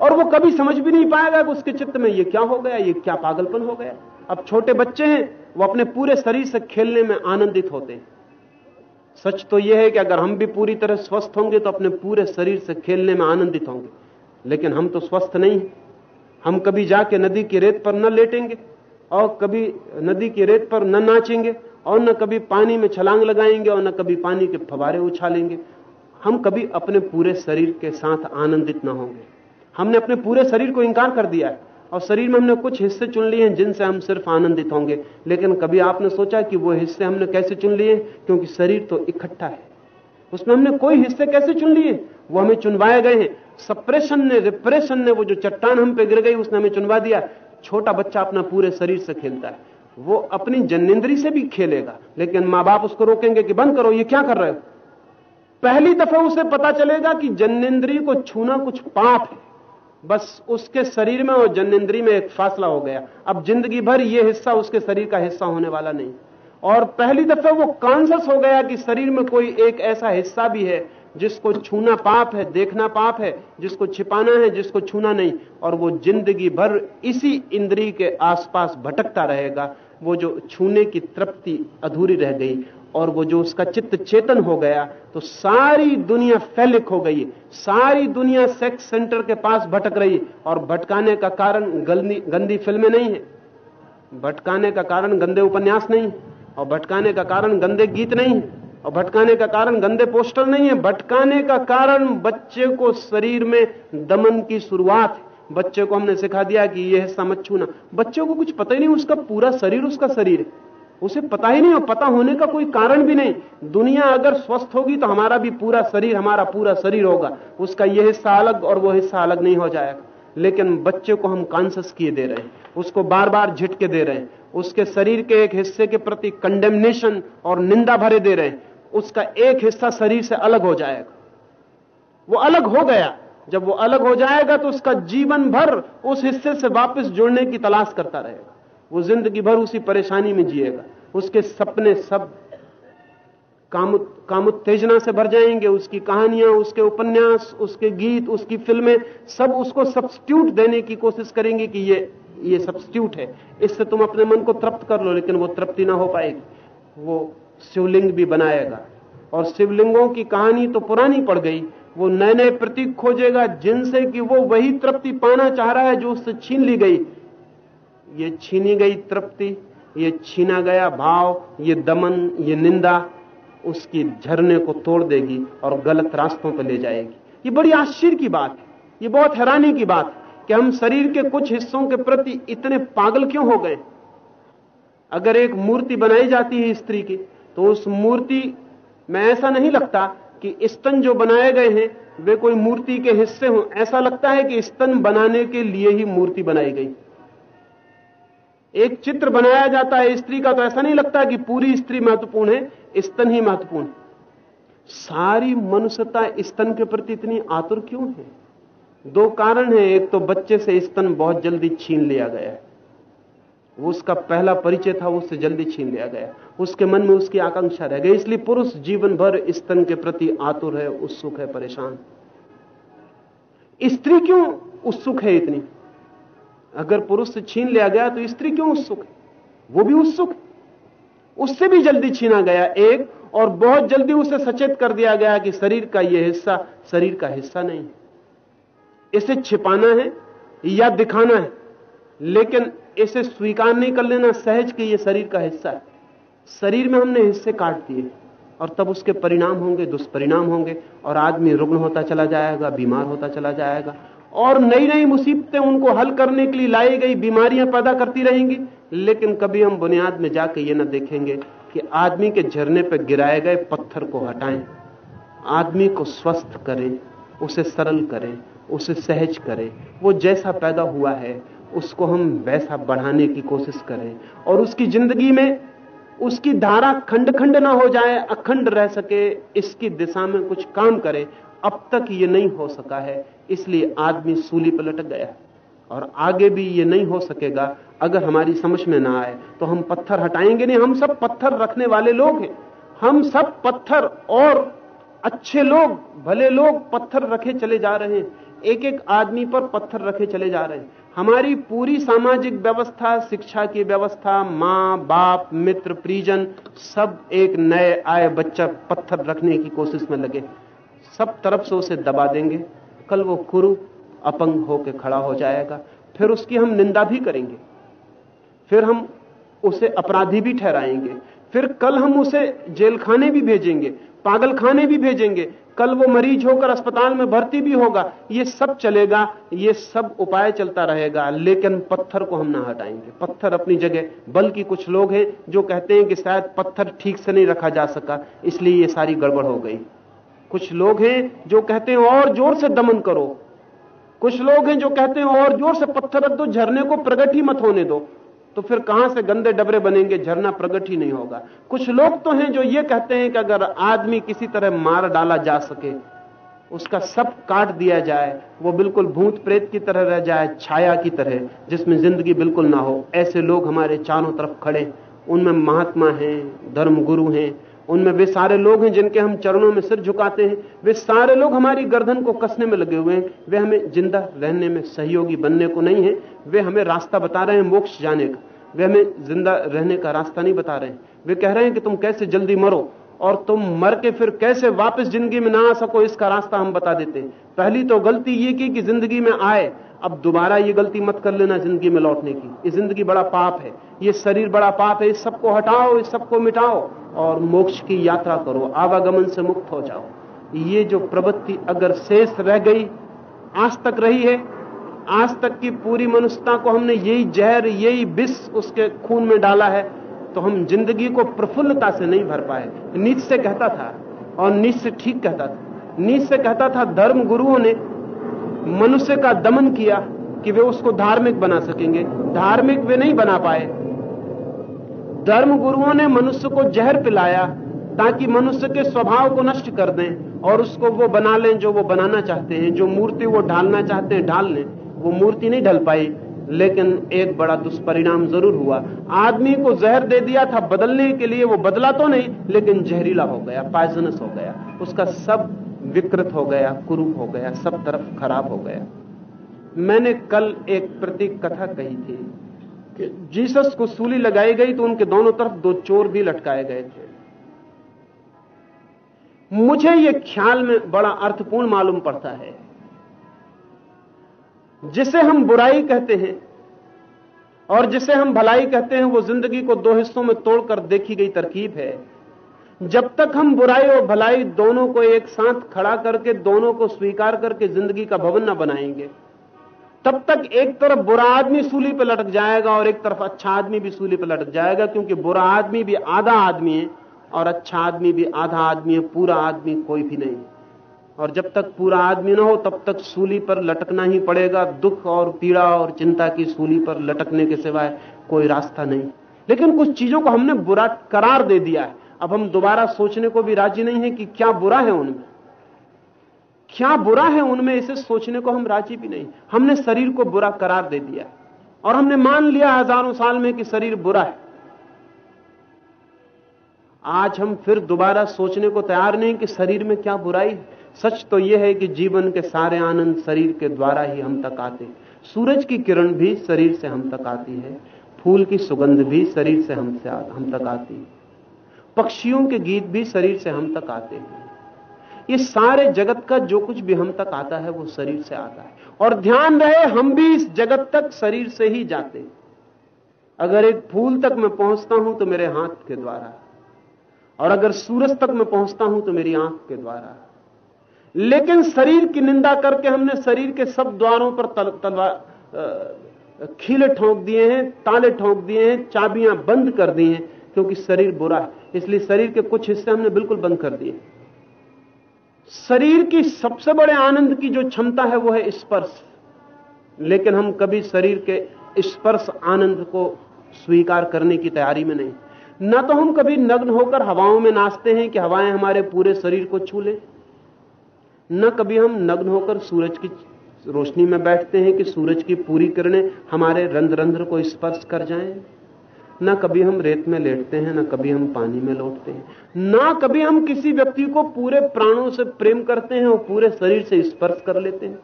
और वो कभी समझ भी नहीं पाएगा कि उसके चित्त में ये क्या हो गया, ये क्या पागलपन हो गया। अब छोटे बच्चे हैं वो अपने पूरे शरीर से खेलने में आनंदित होते हैं। सच तो यह है कि अगर हम भी पूरी तरह स्वस्थ होंगे तो अपने पूरे शरीर से खेलने में आनंदित होंगे। लेकिन हम तो स्वस्थ नहीं हैं। हम कभी जाके नदी की रेत पर न लेटेंगे और कभी नदी की रेत पर न नाचेंगे और न कभी पानी में छलांग लगाएँगे और न कभी पानी के फवारे उछालेंगे। हम कभी अपने पूरे शरीर के साथ आनंदित न होंगे। हमने अपने पूरे शरीर को इंकार कर दिया है। और शरीर में हमने कुछ हिस्से चुन लिए हैं जिनसे हम सिर्फ़ आनंदित होंगे। लेकिन कभी आपने सोचा कि वो हिस्से हमने कैसे चुन लिए? क्योंकि शरीर तो इकट्ठा है। उसमें हमने कोई हिस्से कैसे चुन लिए? वो हमें चुनवाए गए हैं। सप्रेशन ने रिप्रेशन ने वो जो चट्टान हम पे गिर गई, उसने हमें चुनवा दिया। छोटा बच्चा अपना पूरे शरीर से खेलता है। वो अपनी जन्नेन्द्री से भी खेलेगा। लेकिन माँ बाप उसको रोकेंगे कि, बंद करो, ये क्या कर रहे हो? पहली दफ़ा उसे पता चलेगा कि जन्नेन्द्री को छूना कुछ पाप है। बस उसके शरीर में और जन्नेन्द्री में एक फासला हो गया। अब ज़िंदगी भर यह हिस्सा उसके शरीर का हिस्सा होने वाला नहीं। और पहली दफ़ा वो कॉन्सियस हो गया कि शरीर में कोई एक ऐसा हिस्सा भी है जिसको छूना पाप है, देखना पाप है, जिसको छिपाना है, जिसको छूना नहीं। और वो ज़िंदगी भर इसी इंद्री के आसपास भटकता रहेगा। वो जो छूने की तृप्ति अधूरी रह गई। और वो जो उसका चित्त चेतन हो गया तो सारी दुनिया फैलिक हो गई सारी दुनिया सेक्स सेंटर के पास भटक रही और भटकाने का कारण गंदी गंदी फ़िल्में नहीं है। भटकाने का कारण गंदे उपन्यास नहीं और भटकाने का कारण गंदे गीत नहीं है। और भटकाने का कारण गंदे पोस्टर नहीं है। भटकाने का कारण बच्चे को शरीर में दमन की शुरुआत है। बच्चे को हमने सिखा दिया कि यह हिस्सा मत छूना। बच्चों को कुछ पता ही नहीं, उसका पूरा शरीर उसका शरीर है। उसे पता ही नहीं और पता होने का कोई कारण भी नहीं। दुनिया अगर स्वस्थ होगी तो हमारा भी पूरा शरीर, हमारा पूरा शरीर होगा। उसका यह हिस्सा अलग और वो हिस्सा अलग नहीं हो जाएगा। लेकिन बच्चे को हम कॉन्सियस किए दे रहे हैं। उसको बार बार झिटके दे रहे हैं। उसके शरीर के एक हिस्से के प्रति कंडेमनेशन और निंदा भरे दे रहे हैं। उसका एक हिस्सा शरीर से अलग हो जाएगा। वो अलग हो गया। जब वो अलग हो जाएगा तो उसका जीवन भर उस हिस्से से वापस जुड़ने की तलाश करता रहेगा। वो ज़िंदगी भर उसी परेशानी में जिएगा। उसके सपने सब काम कामुत्तेजना से भर जाएँगे। उसकी कहानियाँ, उसके उपन्यास, उसके गीत, उसकी फ़िल्में, सब उसको सब्सिट्यूट देने की कोशिश करेंगे कि ये ये सब्सिट्यूट है। इससे तुम अपने मन को तृप्त कर लो, लेकिन वो तृप्ति ना हो पाएगी। वो शिवलिंग भी बनाएगा। और शिवलिंगों की कहानी तो पुरानी पड़ गई। वो नए नए प्रतीक खोजेगा, जिनसे कि वो वही तृप्ति पाना चाह रहा है जो उससे छीन ली गई। ये छीनी गई तृप्ति। ये छीना गया भाव, ये दमन, ये निंदा, उसकी झरने को तोड़ देगी और गलत रास्तों पर ले जाएगी। ये बड़ी आश्चर्य की बात है। ये बहुत हैरानी की बात है कि हम शरीर के कुछ हिस्सों के प्रति इतने पागल क्यों हो गए? अगर एक मूर्ति बनाई जाती है स्त्री की तो उस मूर्ति में ऐसा नहीं लगता कि स्तन जो बनाए गए हैं, वे कोई मूर्ति के हिस्से हों। ऐसा लगता है कि स्तन बनाने के लिए ही मूर्ति बनाई गई। एक चित्र बनाया जाता है स्त्री का तो ऐसा नहीं लगता कि पूरी स्त्री महत्वपूर्ण है, स्तन ही महत्वपूर्ण सारी मनुष्यता स्तन के प्रति इतनी आतुर क्यों है? दो कारण है। एक तो बच्चे से स्तन बहुत जल्दी छीन लिया गया है। वो उसका पहला परिचय था उससे जल्दी छीन लिया गया उसके मन में उसकी आकांक्षा रह गई, इसलिए पुरुष जीवन भर स्तन के प्रति आतुर है, उत्सुक है, परेशान। स्त्री क्यों उत्सुक है इतनी? अगर पुरुष से छीन लिया गया तो स्त्री क्यों उत्सुक है? वो भी उत्सुक उससे भी जल्दी छीना गया एक, और बहुत जल्दी उसे सचेत कर दिया गया कि शरीर का यह हिस्सा शरीर का हिस्सा नहीं है। इसे छिपाना है या दिखाना है, लेकिन इसे स्वीकार नहीं कर लेना सहज कि यह शरीर का हिस्सा है। शरीर में हमने हिस्से काट दिए, और तब उसके परिणाम होंगे, दुष्परिणाम होंगे, और आदमी रुग्ण होता चला जाएगा, बीमार होता चला जाएगा और नई नई मुसीबतें उनको हल करने के लिए लाई गई बीमारियाँ पैदा करती रहेंगी। लेकिन कभी हम बुनियाद में जाकर यह ना देखेंगे कि आदमी के झरने पर गिराए गए पत्थर को हटाएँ, आदमी को स्वस्थ करें, उसे सरल करें, उसे सहज करें। वो जैसा पैदा हुआ है, उसको हम वैसा बढ़ाने की कोशिश करें। और उसकी ज़िंदगी में उसकी धारा खंड खंड ना हो जाए, अखंड रह सके, इसकी दिशा में कुछ काम करें। अब तक ये नहीं हो सका है, इसलिए आदमी सूली पर लटक गया। और आगे भी ये नहीं हो सकेगा, अगर हमारी समझ में ना आए तो हम पत्थर हटाएँगे नहीं, हम सब पत्थर रखने वाले लोग हैं। हम सब पत्थर और अच्छे लोग, भले लोग पत्थर रखे चले जा रहे हैं एक एक आदमी पर पत्थर रखे चले जा रहे हैं। हमारी पूरी सामाजिक व्यवस्था, शिक्षा की व्यवस्था, माँ, बाप, मित्र परिजन सब एक नए आए बच्चा पत्थर रखने की कोशिश में लगे। सब तरफ़ से उसे दबा देंगे। कल वो कुरु अपंग होकर खड़ा हो जाएगा। फिर उसकी हम निंदा भी करेंगे। फिर हम उसे अपराधी भी ठहराएँगे। फिर कल हम उसे जेल खाने भी भेजेंगे पागल खाने भी भेजेंगे। कल वो मरीज़ होकर अस्पताल में भर्ती भी होगा। ये सब चलेगा, ये सब उपाय चलता रहेगा, लेकिन पत्थर को हम ना हटाएँगे। पत्थर अपनी जगह, बल्कि कुछ लोग हैं जो कहते हैं कि शायद पत्थर ठीक से नहीं रखा जा सका, इसलिए ये सारी गड़बड़ हो गई। कुछ लोग हैं जो कहते हैं, और ज़ोर से दमन करो। कुछ लोग हैं जो कहते हैं, और ज़ोर से पत्थर रख दो, झरने को प्रगट ही मत होने दो। तो फिर कहाँ से गंदे डबरे बनेंगे? झरना प्रगट ही नहीं होगा। कुछ लोग तो हैं जो ये कहते हैं कि अगर आदमी किसी तरह मार डाला जा सके, उसका सब काट दिया जाए, वो बिल्कुल भूत प्रेत की तरह रह जाए, छाया की तरह, जिसमें ज़िंदगी बिल्कुल ना हो। ऐसे लोग हमारे चारों तरफ़ खड़े। उनमें महात्मा हैं, धर्मगुरु हैं उनमें वे सारे लोग हैं जिनके हम चरणों में सिर झुकाते हैं। वे सारे लोग हमारी गर्दन को कसने में लगे हुए हैं। वे हमें ज़िंदा रहने में सहयोगी बनने को नहीं है। वे हमें रास्ता बता रहे हैं मोक्ष जाने का। वे हमें ज़िंदा रहने का रास्ता नहीं बता रहे हैं। वे कह रहे हैं कि तुम कैसे जल्दी मरो और तुम मर के फिर कैसे वापस ज़िंदगी में ना आ सको, इसका रास्ता हम बता देते हैं। पहली तो गलती ये की कि ज़िंदगी में आए अब दोबारा ये गलती मत कर लेना ज़िंदगी में लौटने की। ये ज़िंदगी बड़ा पाप है। ये शरीर बड़ा पाप है। इस सबको हटाओ, इस सबको मिटाओ और मोक्ष की यात्रा करो। आवागमन से मुक्त हो जाओ। ये जो प्रवृत्ति अगर शेष रह गई, आज तक रही है, आज तक की पूरी मनुष्यता को हमने यही जहर, यही विष उसके खून में डाला है तो हम ज़िंदगी को प्रफुल्लता से नहीं भर पाए। नीच से कहता था और नीच से ठीक कहता था। नीच से कहता था धर्म गुरुओं ने मनुष्य का दमन किया कि वे उसको धार्मिक बना सकेंगे। धार्मिक वे नहीं बना पाए। धर्म गुरुओं ने मनुष्य को जहर पिलाया ताकि मनुष्य के स्वभाव को नष्ट कर दें और उसको वो बना लें जो वो बनाना चाहते हैं। जो मूर्ति वो ढालना चाहते हैं, ढाल लें। वो मूर्ति नहीं ढल पाई, लेकिन एक बड़ा दुष्परिणाम ज़रूर हुआ। आदमी को जहर दे दिया था बदलने के लिए, वो बदला तो नहीं, लेकिन जहरीला हो गया पाइजनस हो गया। उसका सब विकृत हो गया, कुरूप हो गया, सब तरफ़ खराब हो गया। मैंने कल एक प्रतीक कथा कही थी कि जीसस को सूली लगाई गई तो उनके दोनों तरफ़ दो चोर भी लटकाए गए थे। मुझे यह ख्याल में बड़ा अर्थपूर्ण मालूम पड़ता है। जिसे हम बुराई कहते हैं और जिसे हम भलाई कहते हैं, वो ज़िंदगी को दो हिस्सों में तोड़कर देखी गई तरकीब है। जब तक हम बुराई और भलाई दोनों को एक साथ खड़ा करके, दोनों को स्वीकार करके ज़िंदगी का भवन न बनाएँगे, तब तक एक तरफ़ बुरा आदमी सूली पर लटक जाएगा और एक तरफ़ अच्छा आदमी भी सूली पर लटक जाएगा, क्योंकि बुरा आदमी भी आधा आदमी है और अच्छा आदमी भी आधा आदमी है, पूरा आदमी कोई भी नहीं। और जब तक पूरा आदमी ना हो, तब तक सूली पर लटकना ही पड़ेगा, दुख और पीड़ा और चिंता की सूली पर लटकने के सिवाय कोई रास्ता नहीं। लेकिन कुछ चीज़ों को हमने बुरा करार दे दिया है। अब हम दोबारा सोचने को भी राज़ी नहीं है कि क्या बुरा है उनमें। क्या बुरा है उनमें इसे सोचने को हम राज़ी भी नहीं। हमने शरीर को बुरा करार दे दिया और हमने मान लिया हज़ारों साल में कि शरीर बुरा है। आज हम फिर दोबारा सोचने को तैयार नहीं कि शरीर में क्या बुराई सच तो यह है कि जीवन के सारे आनंद शरीर के द्वारा ही हम तक आते सूरज की किरण भी शरीर से हम तक आती है। फूल की सुगंध भी शरीर से हमसे हम तक आती है। पक्षियों के गीत भी शरीर से हम तक आते हैं। ये सारे जगत का जो कुछ भी हम तक आता है वो शरीर से आता है। और ध्यान रहे हम भी इस जगत तक शरीर से ही जाते हैं। अगर एक फूल तक मैं पहुँचता हूँ तो मेरे हाथ के द्वारा। और अगर सूरज तक मैं पहुँचता हूँ तो मेरी आँख के द्वारा। लेकिन शरीर की निंदा करके हमने शरीर के सब द्वारों पर तल, तलवार खीले ठोंक दिए हैं ताले ठोंक दिए हैं चाबियाँ बंद कर दी हैं। क्योंकि शरीर बुरा है। इसलिए शरीर के कुछ हिस्से हमने बिल्कुल बंद कर दिए। शरीर की सबसे बड़े आनंद की जो क्षमता है वो है स्पर्श। लेकिन हम कभी शरीर के स्पर्श आनंद को स्वीकार करने की तैयारी में नहीं। न तो हम कभी नग्न होकर हवाओं में नाचते हैं कि हवाएँ हमारे पूरे शरीर को छू लें। न कभी हम नग्न होकर सूरज की रोशनी में बैठते हैं कि सूरज की पूरी किरणें हमारे रंध्र रंध्र को स्पर्श कर जाएँ। ना कभी हम रेत में लेटते हैं, ना कभी हम पानी में लौटते हैं। ना कभी हम किसी व्यक्ति को पूरे प्राणों से प्रेम करते हैं और पूरे शरीर से स्पर्श कर लेते हैं।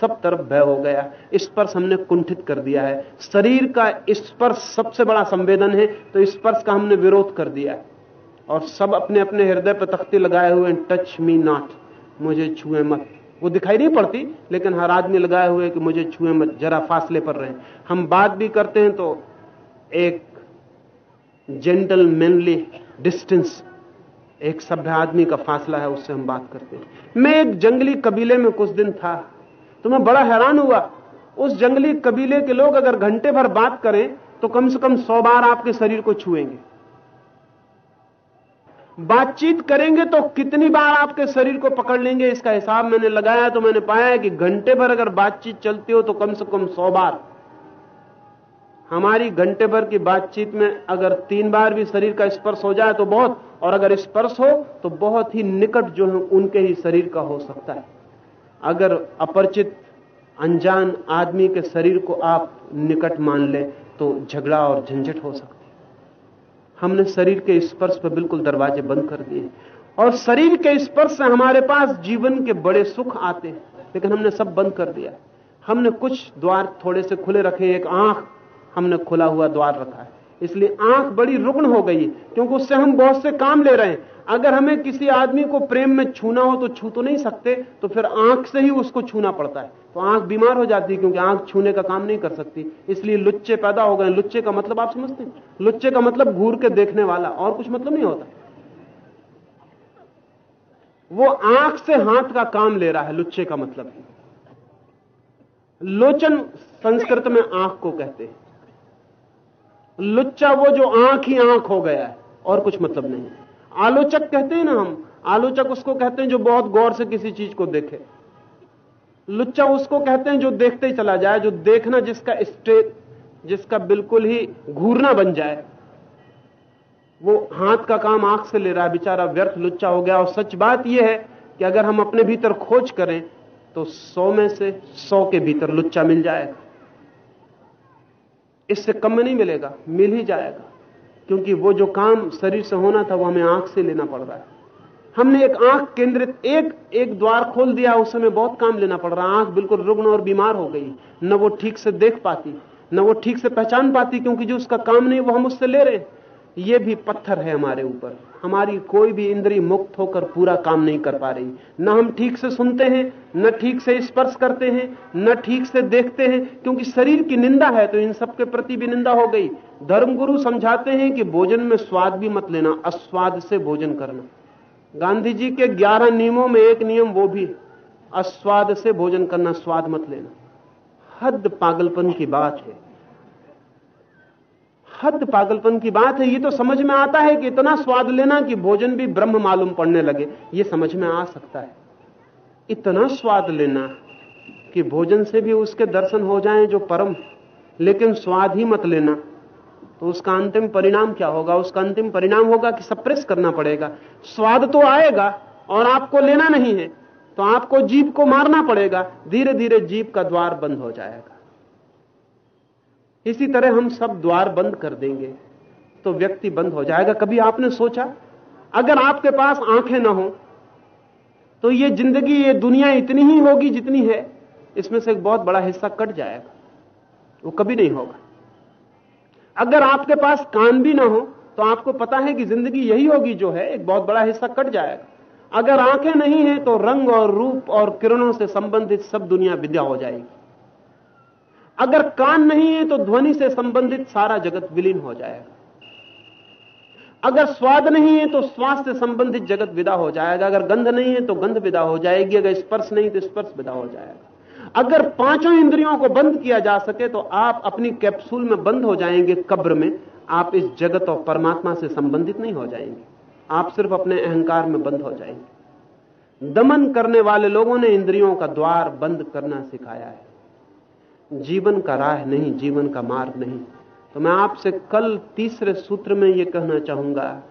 सब तरफ़ भय हो गया। स्पर्श हमने कुंठित कर दिया है। शरीर का स्पर्श सबसे बड़ा संवेदन है तो स्पर्श का हमने विरोध कर दिया है। और सब अपने अपने हृदय पर तख्ती लगाए हुए टच मी नॉट मुझे छुए मत। वो दिखाई नहीं पड़ती, लेकिन हर आदमी लगाए हुए कि मुझे छुए मत, जरा फासले पर रहे। हम बात भी करते हैं तो एक जेंटल मैनली डिस्टेंस एक सभ्य आदमी का फासला है, उससे हम बात करते हैं। मैं एक जंगली कबीले में कुछ दिन था तो मैं बड़ा हैरान हुआ। उस जंगली कबीले के लोग अगर घंटे भर बात करें तो कम से कम सौ बार आपके शरीर को छुएँगे। बातचीत करेंगे तो कितनी बार आपके शरीर को पकड़ लेंगे, इसका हिसाब मैंने लगाया तो मैंने पाया कि घंटे भर अगर बातचीत चलती हो तो कम से कम सौ बार। हमारी घंटे भर की बातचीत में अगर तीन बार भी शरीर का स्पर्श हो जाए तो बहुत, और अगर स्पर्श हो तो बहुत ही निकट जो है उनके ही शरीर का हो सकता है। अगर अपरिचित, अनजान आदमी के शरीर को आप निकट मान ले तो झगड़ा और झंझट हो सकता है। हमने शरीर के स्पर्श पर बिल्कुल दरवाजे बंद कर दिए और शरीर के स्पर्श से हमारे पास जीवन के बड़े सुख आते हैं। लेकिन हमने सब बंद कर दिया। हमने कुछ द्वार थोड़े से खुले रखे, एक आँख हमने खुला हुआ द्वार रखा है। इसलिए आँख बड़ी रुग्ण हो गई क्योंकि उससे हम बहुत से काम ले रहे हैं। अगर हमें किसी आदमी को प्रेम में छूना हो तो छू तो नहीं सकते तो फिर आँख से ही उसको छूना पड़ता है। तो आँख बीमार हो जाती है, क्योंकि आँख छूने का काम नहीं कर सकती। इसलिए लुच्चे पैदा हो गए लुच्चे का मतलब आप समझते हैं? लुच्चे का मतलब घूर के देखने वाला, और कुछ मतलब नहीं होता। वो आँख से हाथ का काम ले रहा है, लुच्चे का मतलब। लोचन संस्कृत में आँख को कहते हैं। लुच्चा वो जो आँख ही आँख हो गया है, और कुछ मतलब नहीं। आलोचक कहते हैं ना हम, आलोचक उसको कहते हैं जो बहुत गौर से किसी चीज़ को देखे। लुच्चा उसको कहते हैं जो देखते ही चला जाए, जो देखना जिसका स्टेट जिसका बिल्कुल ही घूरना बन जाए। वो हाथ का काम आँख से ले रहा है, बेचारा व्यर्थ लुच्चा हो गया। और सच बात यह है कि अगर हम अपने भीतर खोज करें तो सौ में से सौ के भीतर लुच्चा मिल जाएगा इससे कम में नहीं मिलेगा, मिल ही जाएगा। क्योंकि वो जो काम शरीर से होना था, वो हमें आँख से लेना पड़ रहा है। हमने एक आँख केंद्रित, एक एक द्वार खोल दिया, उस समय बहुत काम लेना पड़ रहा। आँख बिल्कुल रुग्ण और बीमार हो गई। न वो ठीक से देख पाती, न वो ठीक से पहचान पाती, क्योंकि जो उसका काम नहीं, वो हम उससे ले रहे हैं। ये भी पत्थर है हमारे ऊपर। हमारी कोई भी इंद्री मुक्त होकर पूरा काम नहीं कर पा रही। न हम ठीक से सुनते हैं, न ठीक से स्पर्श करते हैं, न ठीक से देखते हैं, क्योंकि शरीर की निंदा है तो इन सब के प्रति भी निंदा हो गई। धर्मगुरु समझाते हैं कि भोजन में स्वाद भी मत लेना, अस्वाद से भोजन करना। गांधी जी के ग्यारह नियमों में एक नियम वो भी अस्वाद से भोजन करना, स्वाद मत लेना। हद पागलपन की बात है। हद पागलपन की बात है, ये तो समझ में आता है कि इतना स्वाद लेना कि भोजन भी ब्रह्म मालूम पड़ने लगे। ये समझ में आ सकता है। इतना स्वाद लेना कि भोजन से भी उसके दर्शन हो जाएँ जो परम, लेकिन स्वाद ही मत लेना। तो उसका अंतिम परिणाम क्या होगा? उसका अंतिम परिणाम होगा कि सप्रेस करना पड़ेगा। स्वाद तो आएगा और आपको लेना नहीं है तो आपको जीप को मारना पड़ेगा। धीरे धीरे जीप का द्वार बंद हो जाएगा। इसी तरह हम सब द्वार बंद कर देंगे तो व्यक्ति बंद हो जाएगा। कभी आपने सोचा, अगर आपके पास आँखें ना हो तो ये ज़िंदगी, ये दुनिया इतनी ही होगी जितनी है, इसमें से एक बहुत बड़ा हिस्सा कट जाएगा। वो कभी नहीं होगा। अगर आपके पास कान भी ना हो तो आपको पता है कि ज़िंदगी यही होगी जो है, एक बहुत बड़ा हिस्सा कट जाएगा। अगर आँखें नहीं है तो रंग और रूप और किरणों से संबंधित सब दुनिया विद्या हो जाएगी। अगर कान नहीं है तो ध्वनि से संबंधित सारा जगत विलीन हो जाएगा। अगर स्वाद नहीं है तो स्वास्थ्य से संबंधित जगत विदा हो जाएगा। अगर गंध नहीं है तो गंध विदा हो जाएगी। अगर स्पर्श नहीं तो स्पर्श विदा हो जाएगा। अगर पाँचों इंद्रियों को बंद किया जा सके तो आप अपनी कैप्सूल में बंद हो जाएँगे कब्र में। आप इस जगत और परमात्मा से संबंधित नहीं हो जाएँगे। आप सिर्फ़ अपने अहंकार में बंद हो जाएँगे। दमन करने वाले लोगों ने इंद्रियों का द्वार बंद करना सिखाया है। जीवन का राह नहीं, जीवन का मार्ग नहीं। तो मैं आपसे कल तीसरे सूत्र में यह कहना चाहूँगा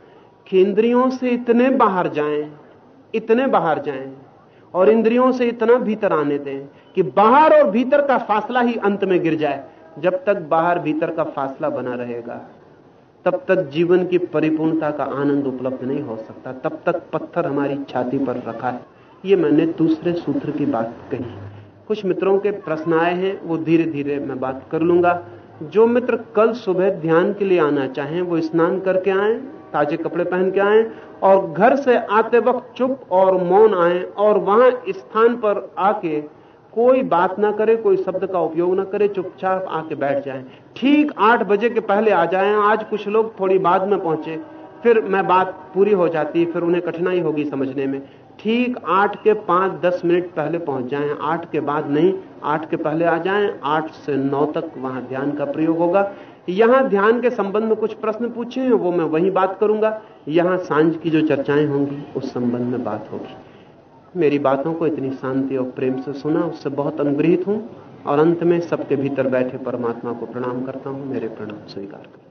कि इंद्रियों से इतने बाहर जाएँ, इतने बाहर जाएँ, और इंद्रियों से इतना भीतर आने दें कि बाहर और भीतर का फासला ही अंत में गिर जाए। जब तक बाहर भीतर का फासला बना रहेगा, तब तक जीवन की परिपूर्णता का आनंद उपलब्ध नहीं हो सकता। तब तक पत्थर हमारी छाती पर रखा है। ये मैंने दूसरे सूत्र की बात कही। कुछ मित्रों के प्रश्न आए हैं, वो धीरे धीरे मैं बात कर लूँगा। जो मित्र कल सुबह ध्यान के लिए आना चाहें, वो स्नान करके आए, ताजे कपड़े पहन के आए, और घर से आते वक्त चुप और मौन आए, और वहाँ स्थान पर आके कोई बात ना करे, कोई शब्द का उपयोग ना करे, चुपचाप आके बैठ जाएँ। ठीक आठ बजे के पहले आ जाएँ, आज कुछ लोग थोड़ी बाद में पहुँचे, फिर मैं बात पूरी हो जाती, फिर उन्हें कठिनाई होगी समझने में। ठीक आठ के पाँच दस मिनट पहले पहुँच जाएँ। आठ के बाद नहीं, आठ के पहले आ जाएँ। आठ से नौ तक वहाँ ध्यान का प्रयोग होगा। यहाँ ध्यान के संबंध में कुछ प्रश्न पूछे हैं वो मैं वही बात करूँगा। यहाँ साँझ की जो चर्चाएँ होंगी, उस संबंध में बात होगी। मेरी बातों को इतनी शांति और प्रेम से सुना, उससे बहुत अनुग्रहित हूँ। और अंत में सबके भीतर बैठे परमात्मा को प्रणाम करता हूँ। मेरे प्रणाम स्वीकार करें।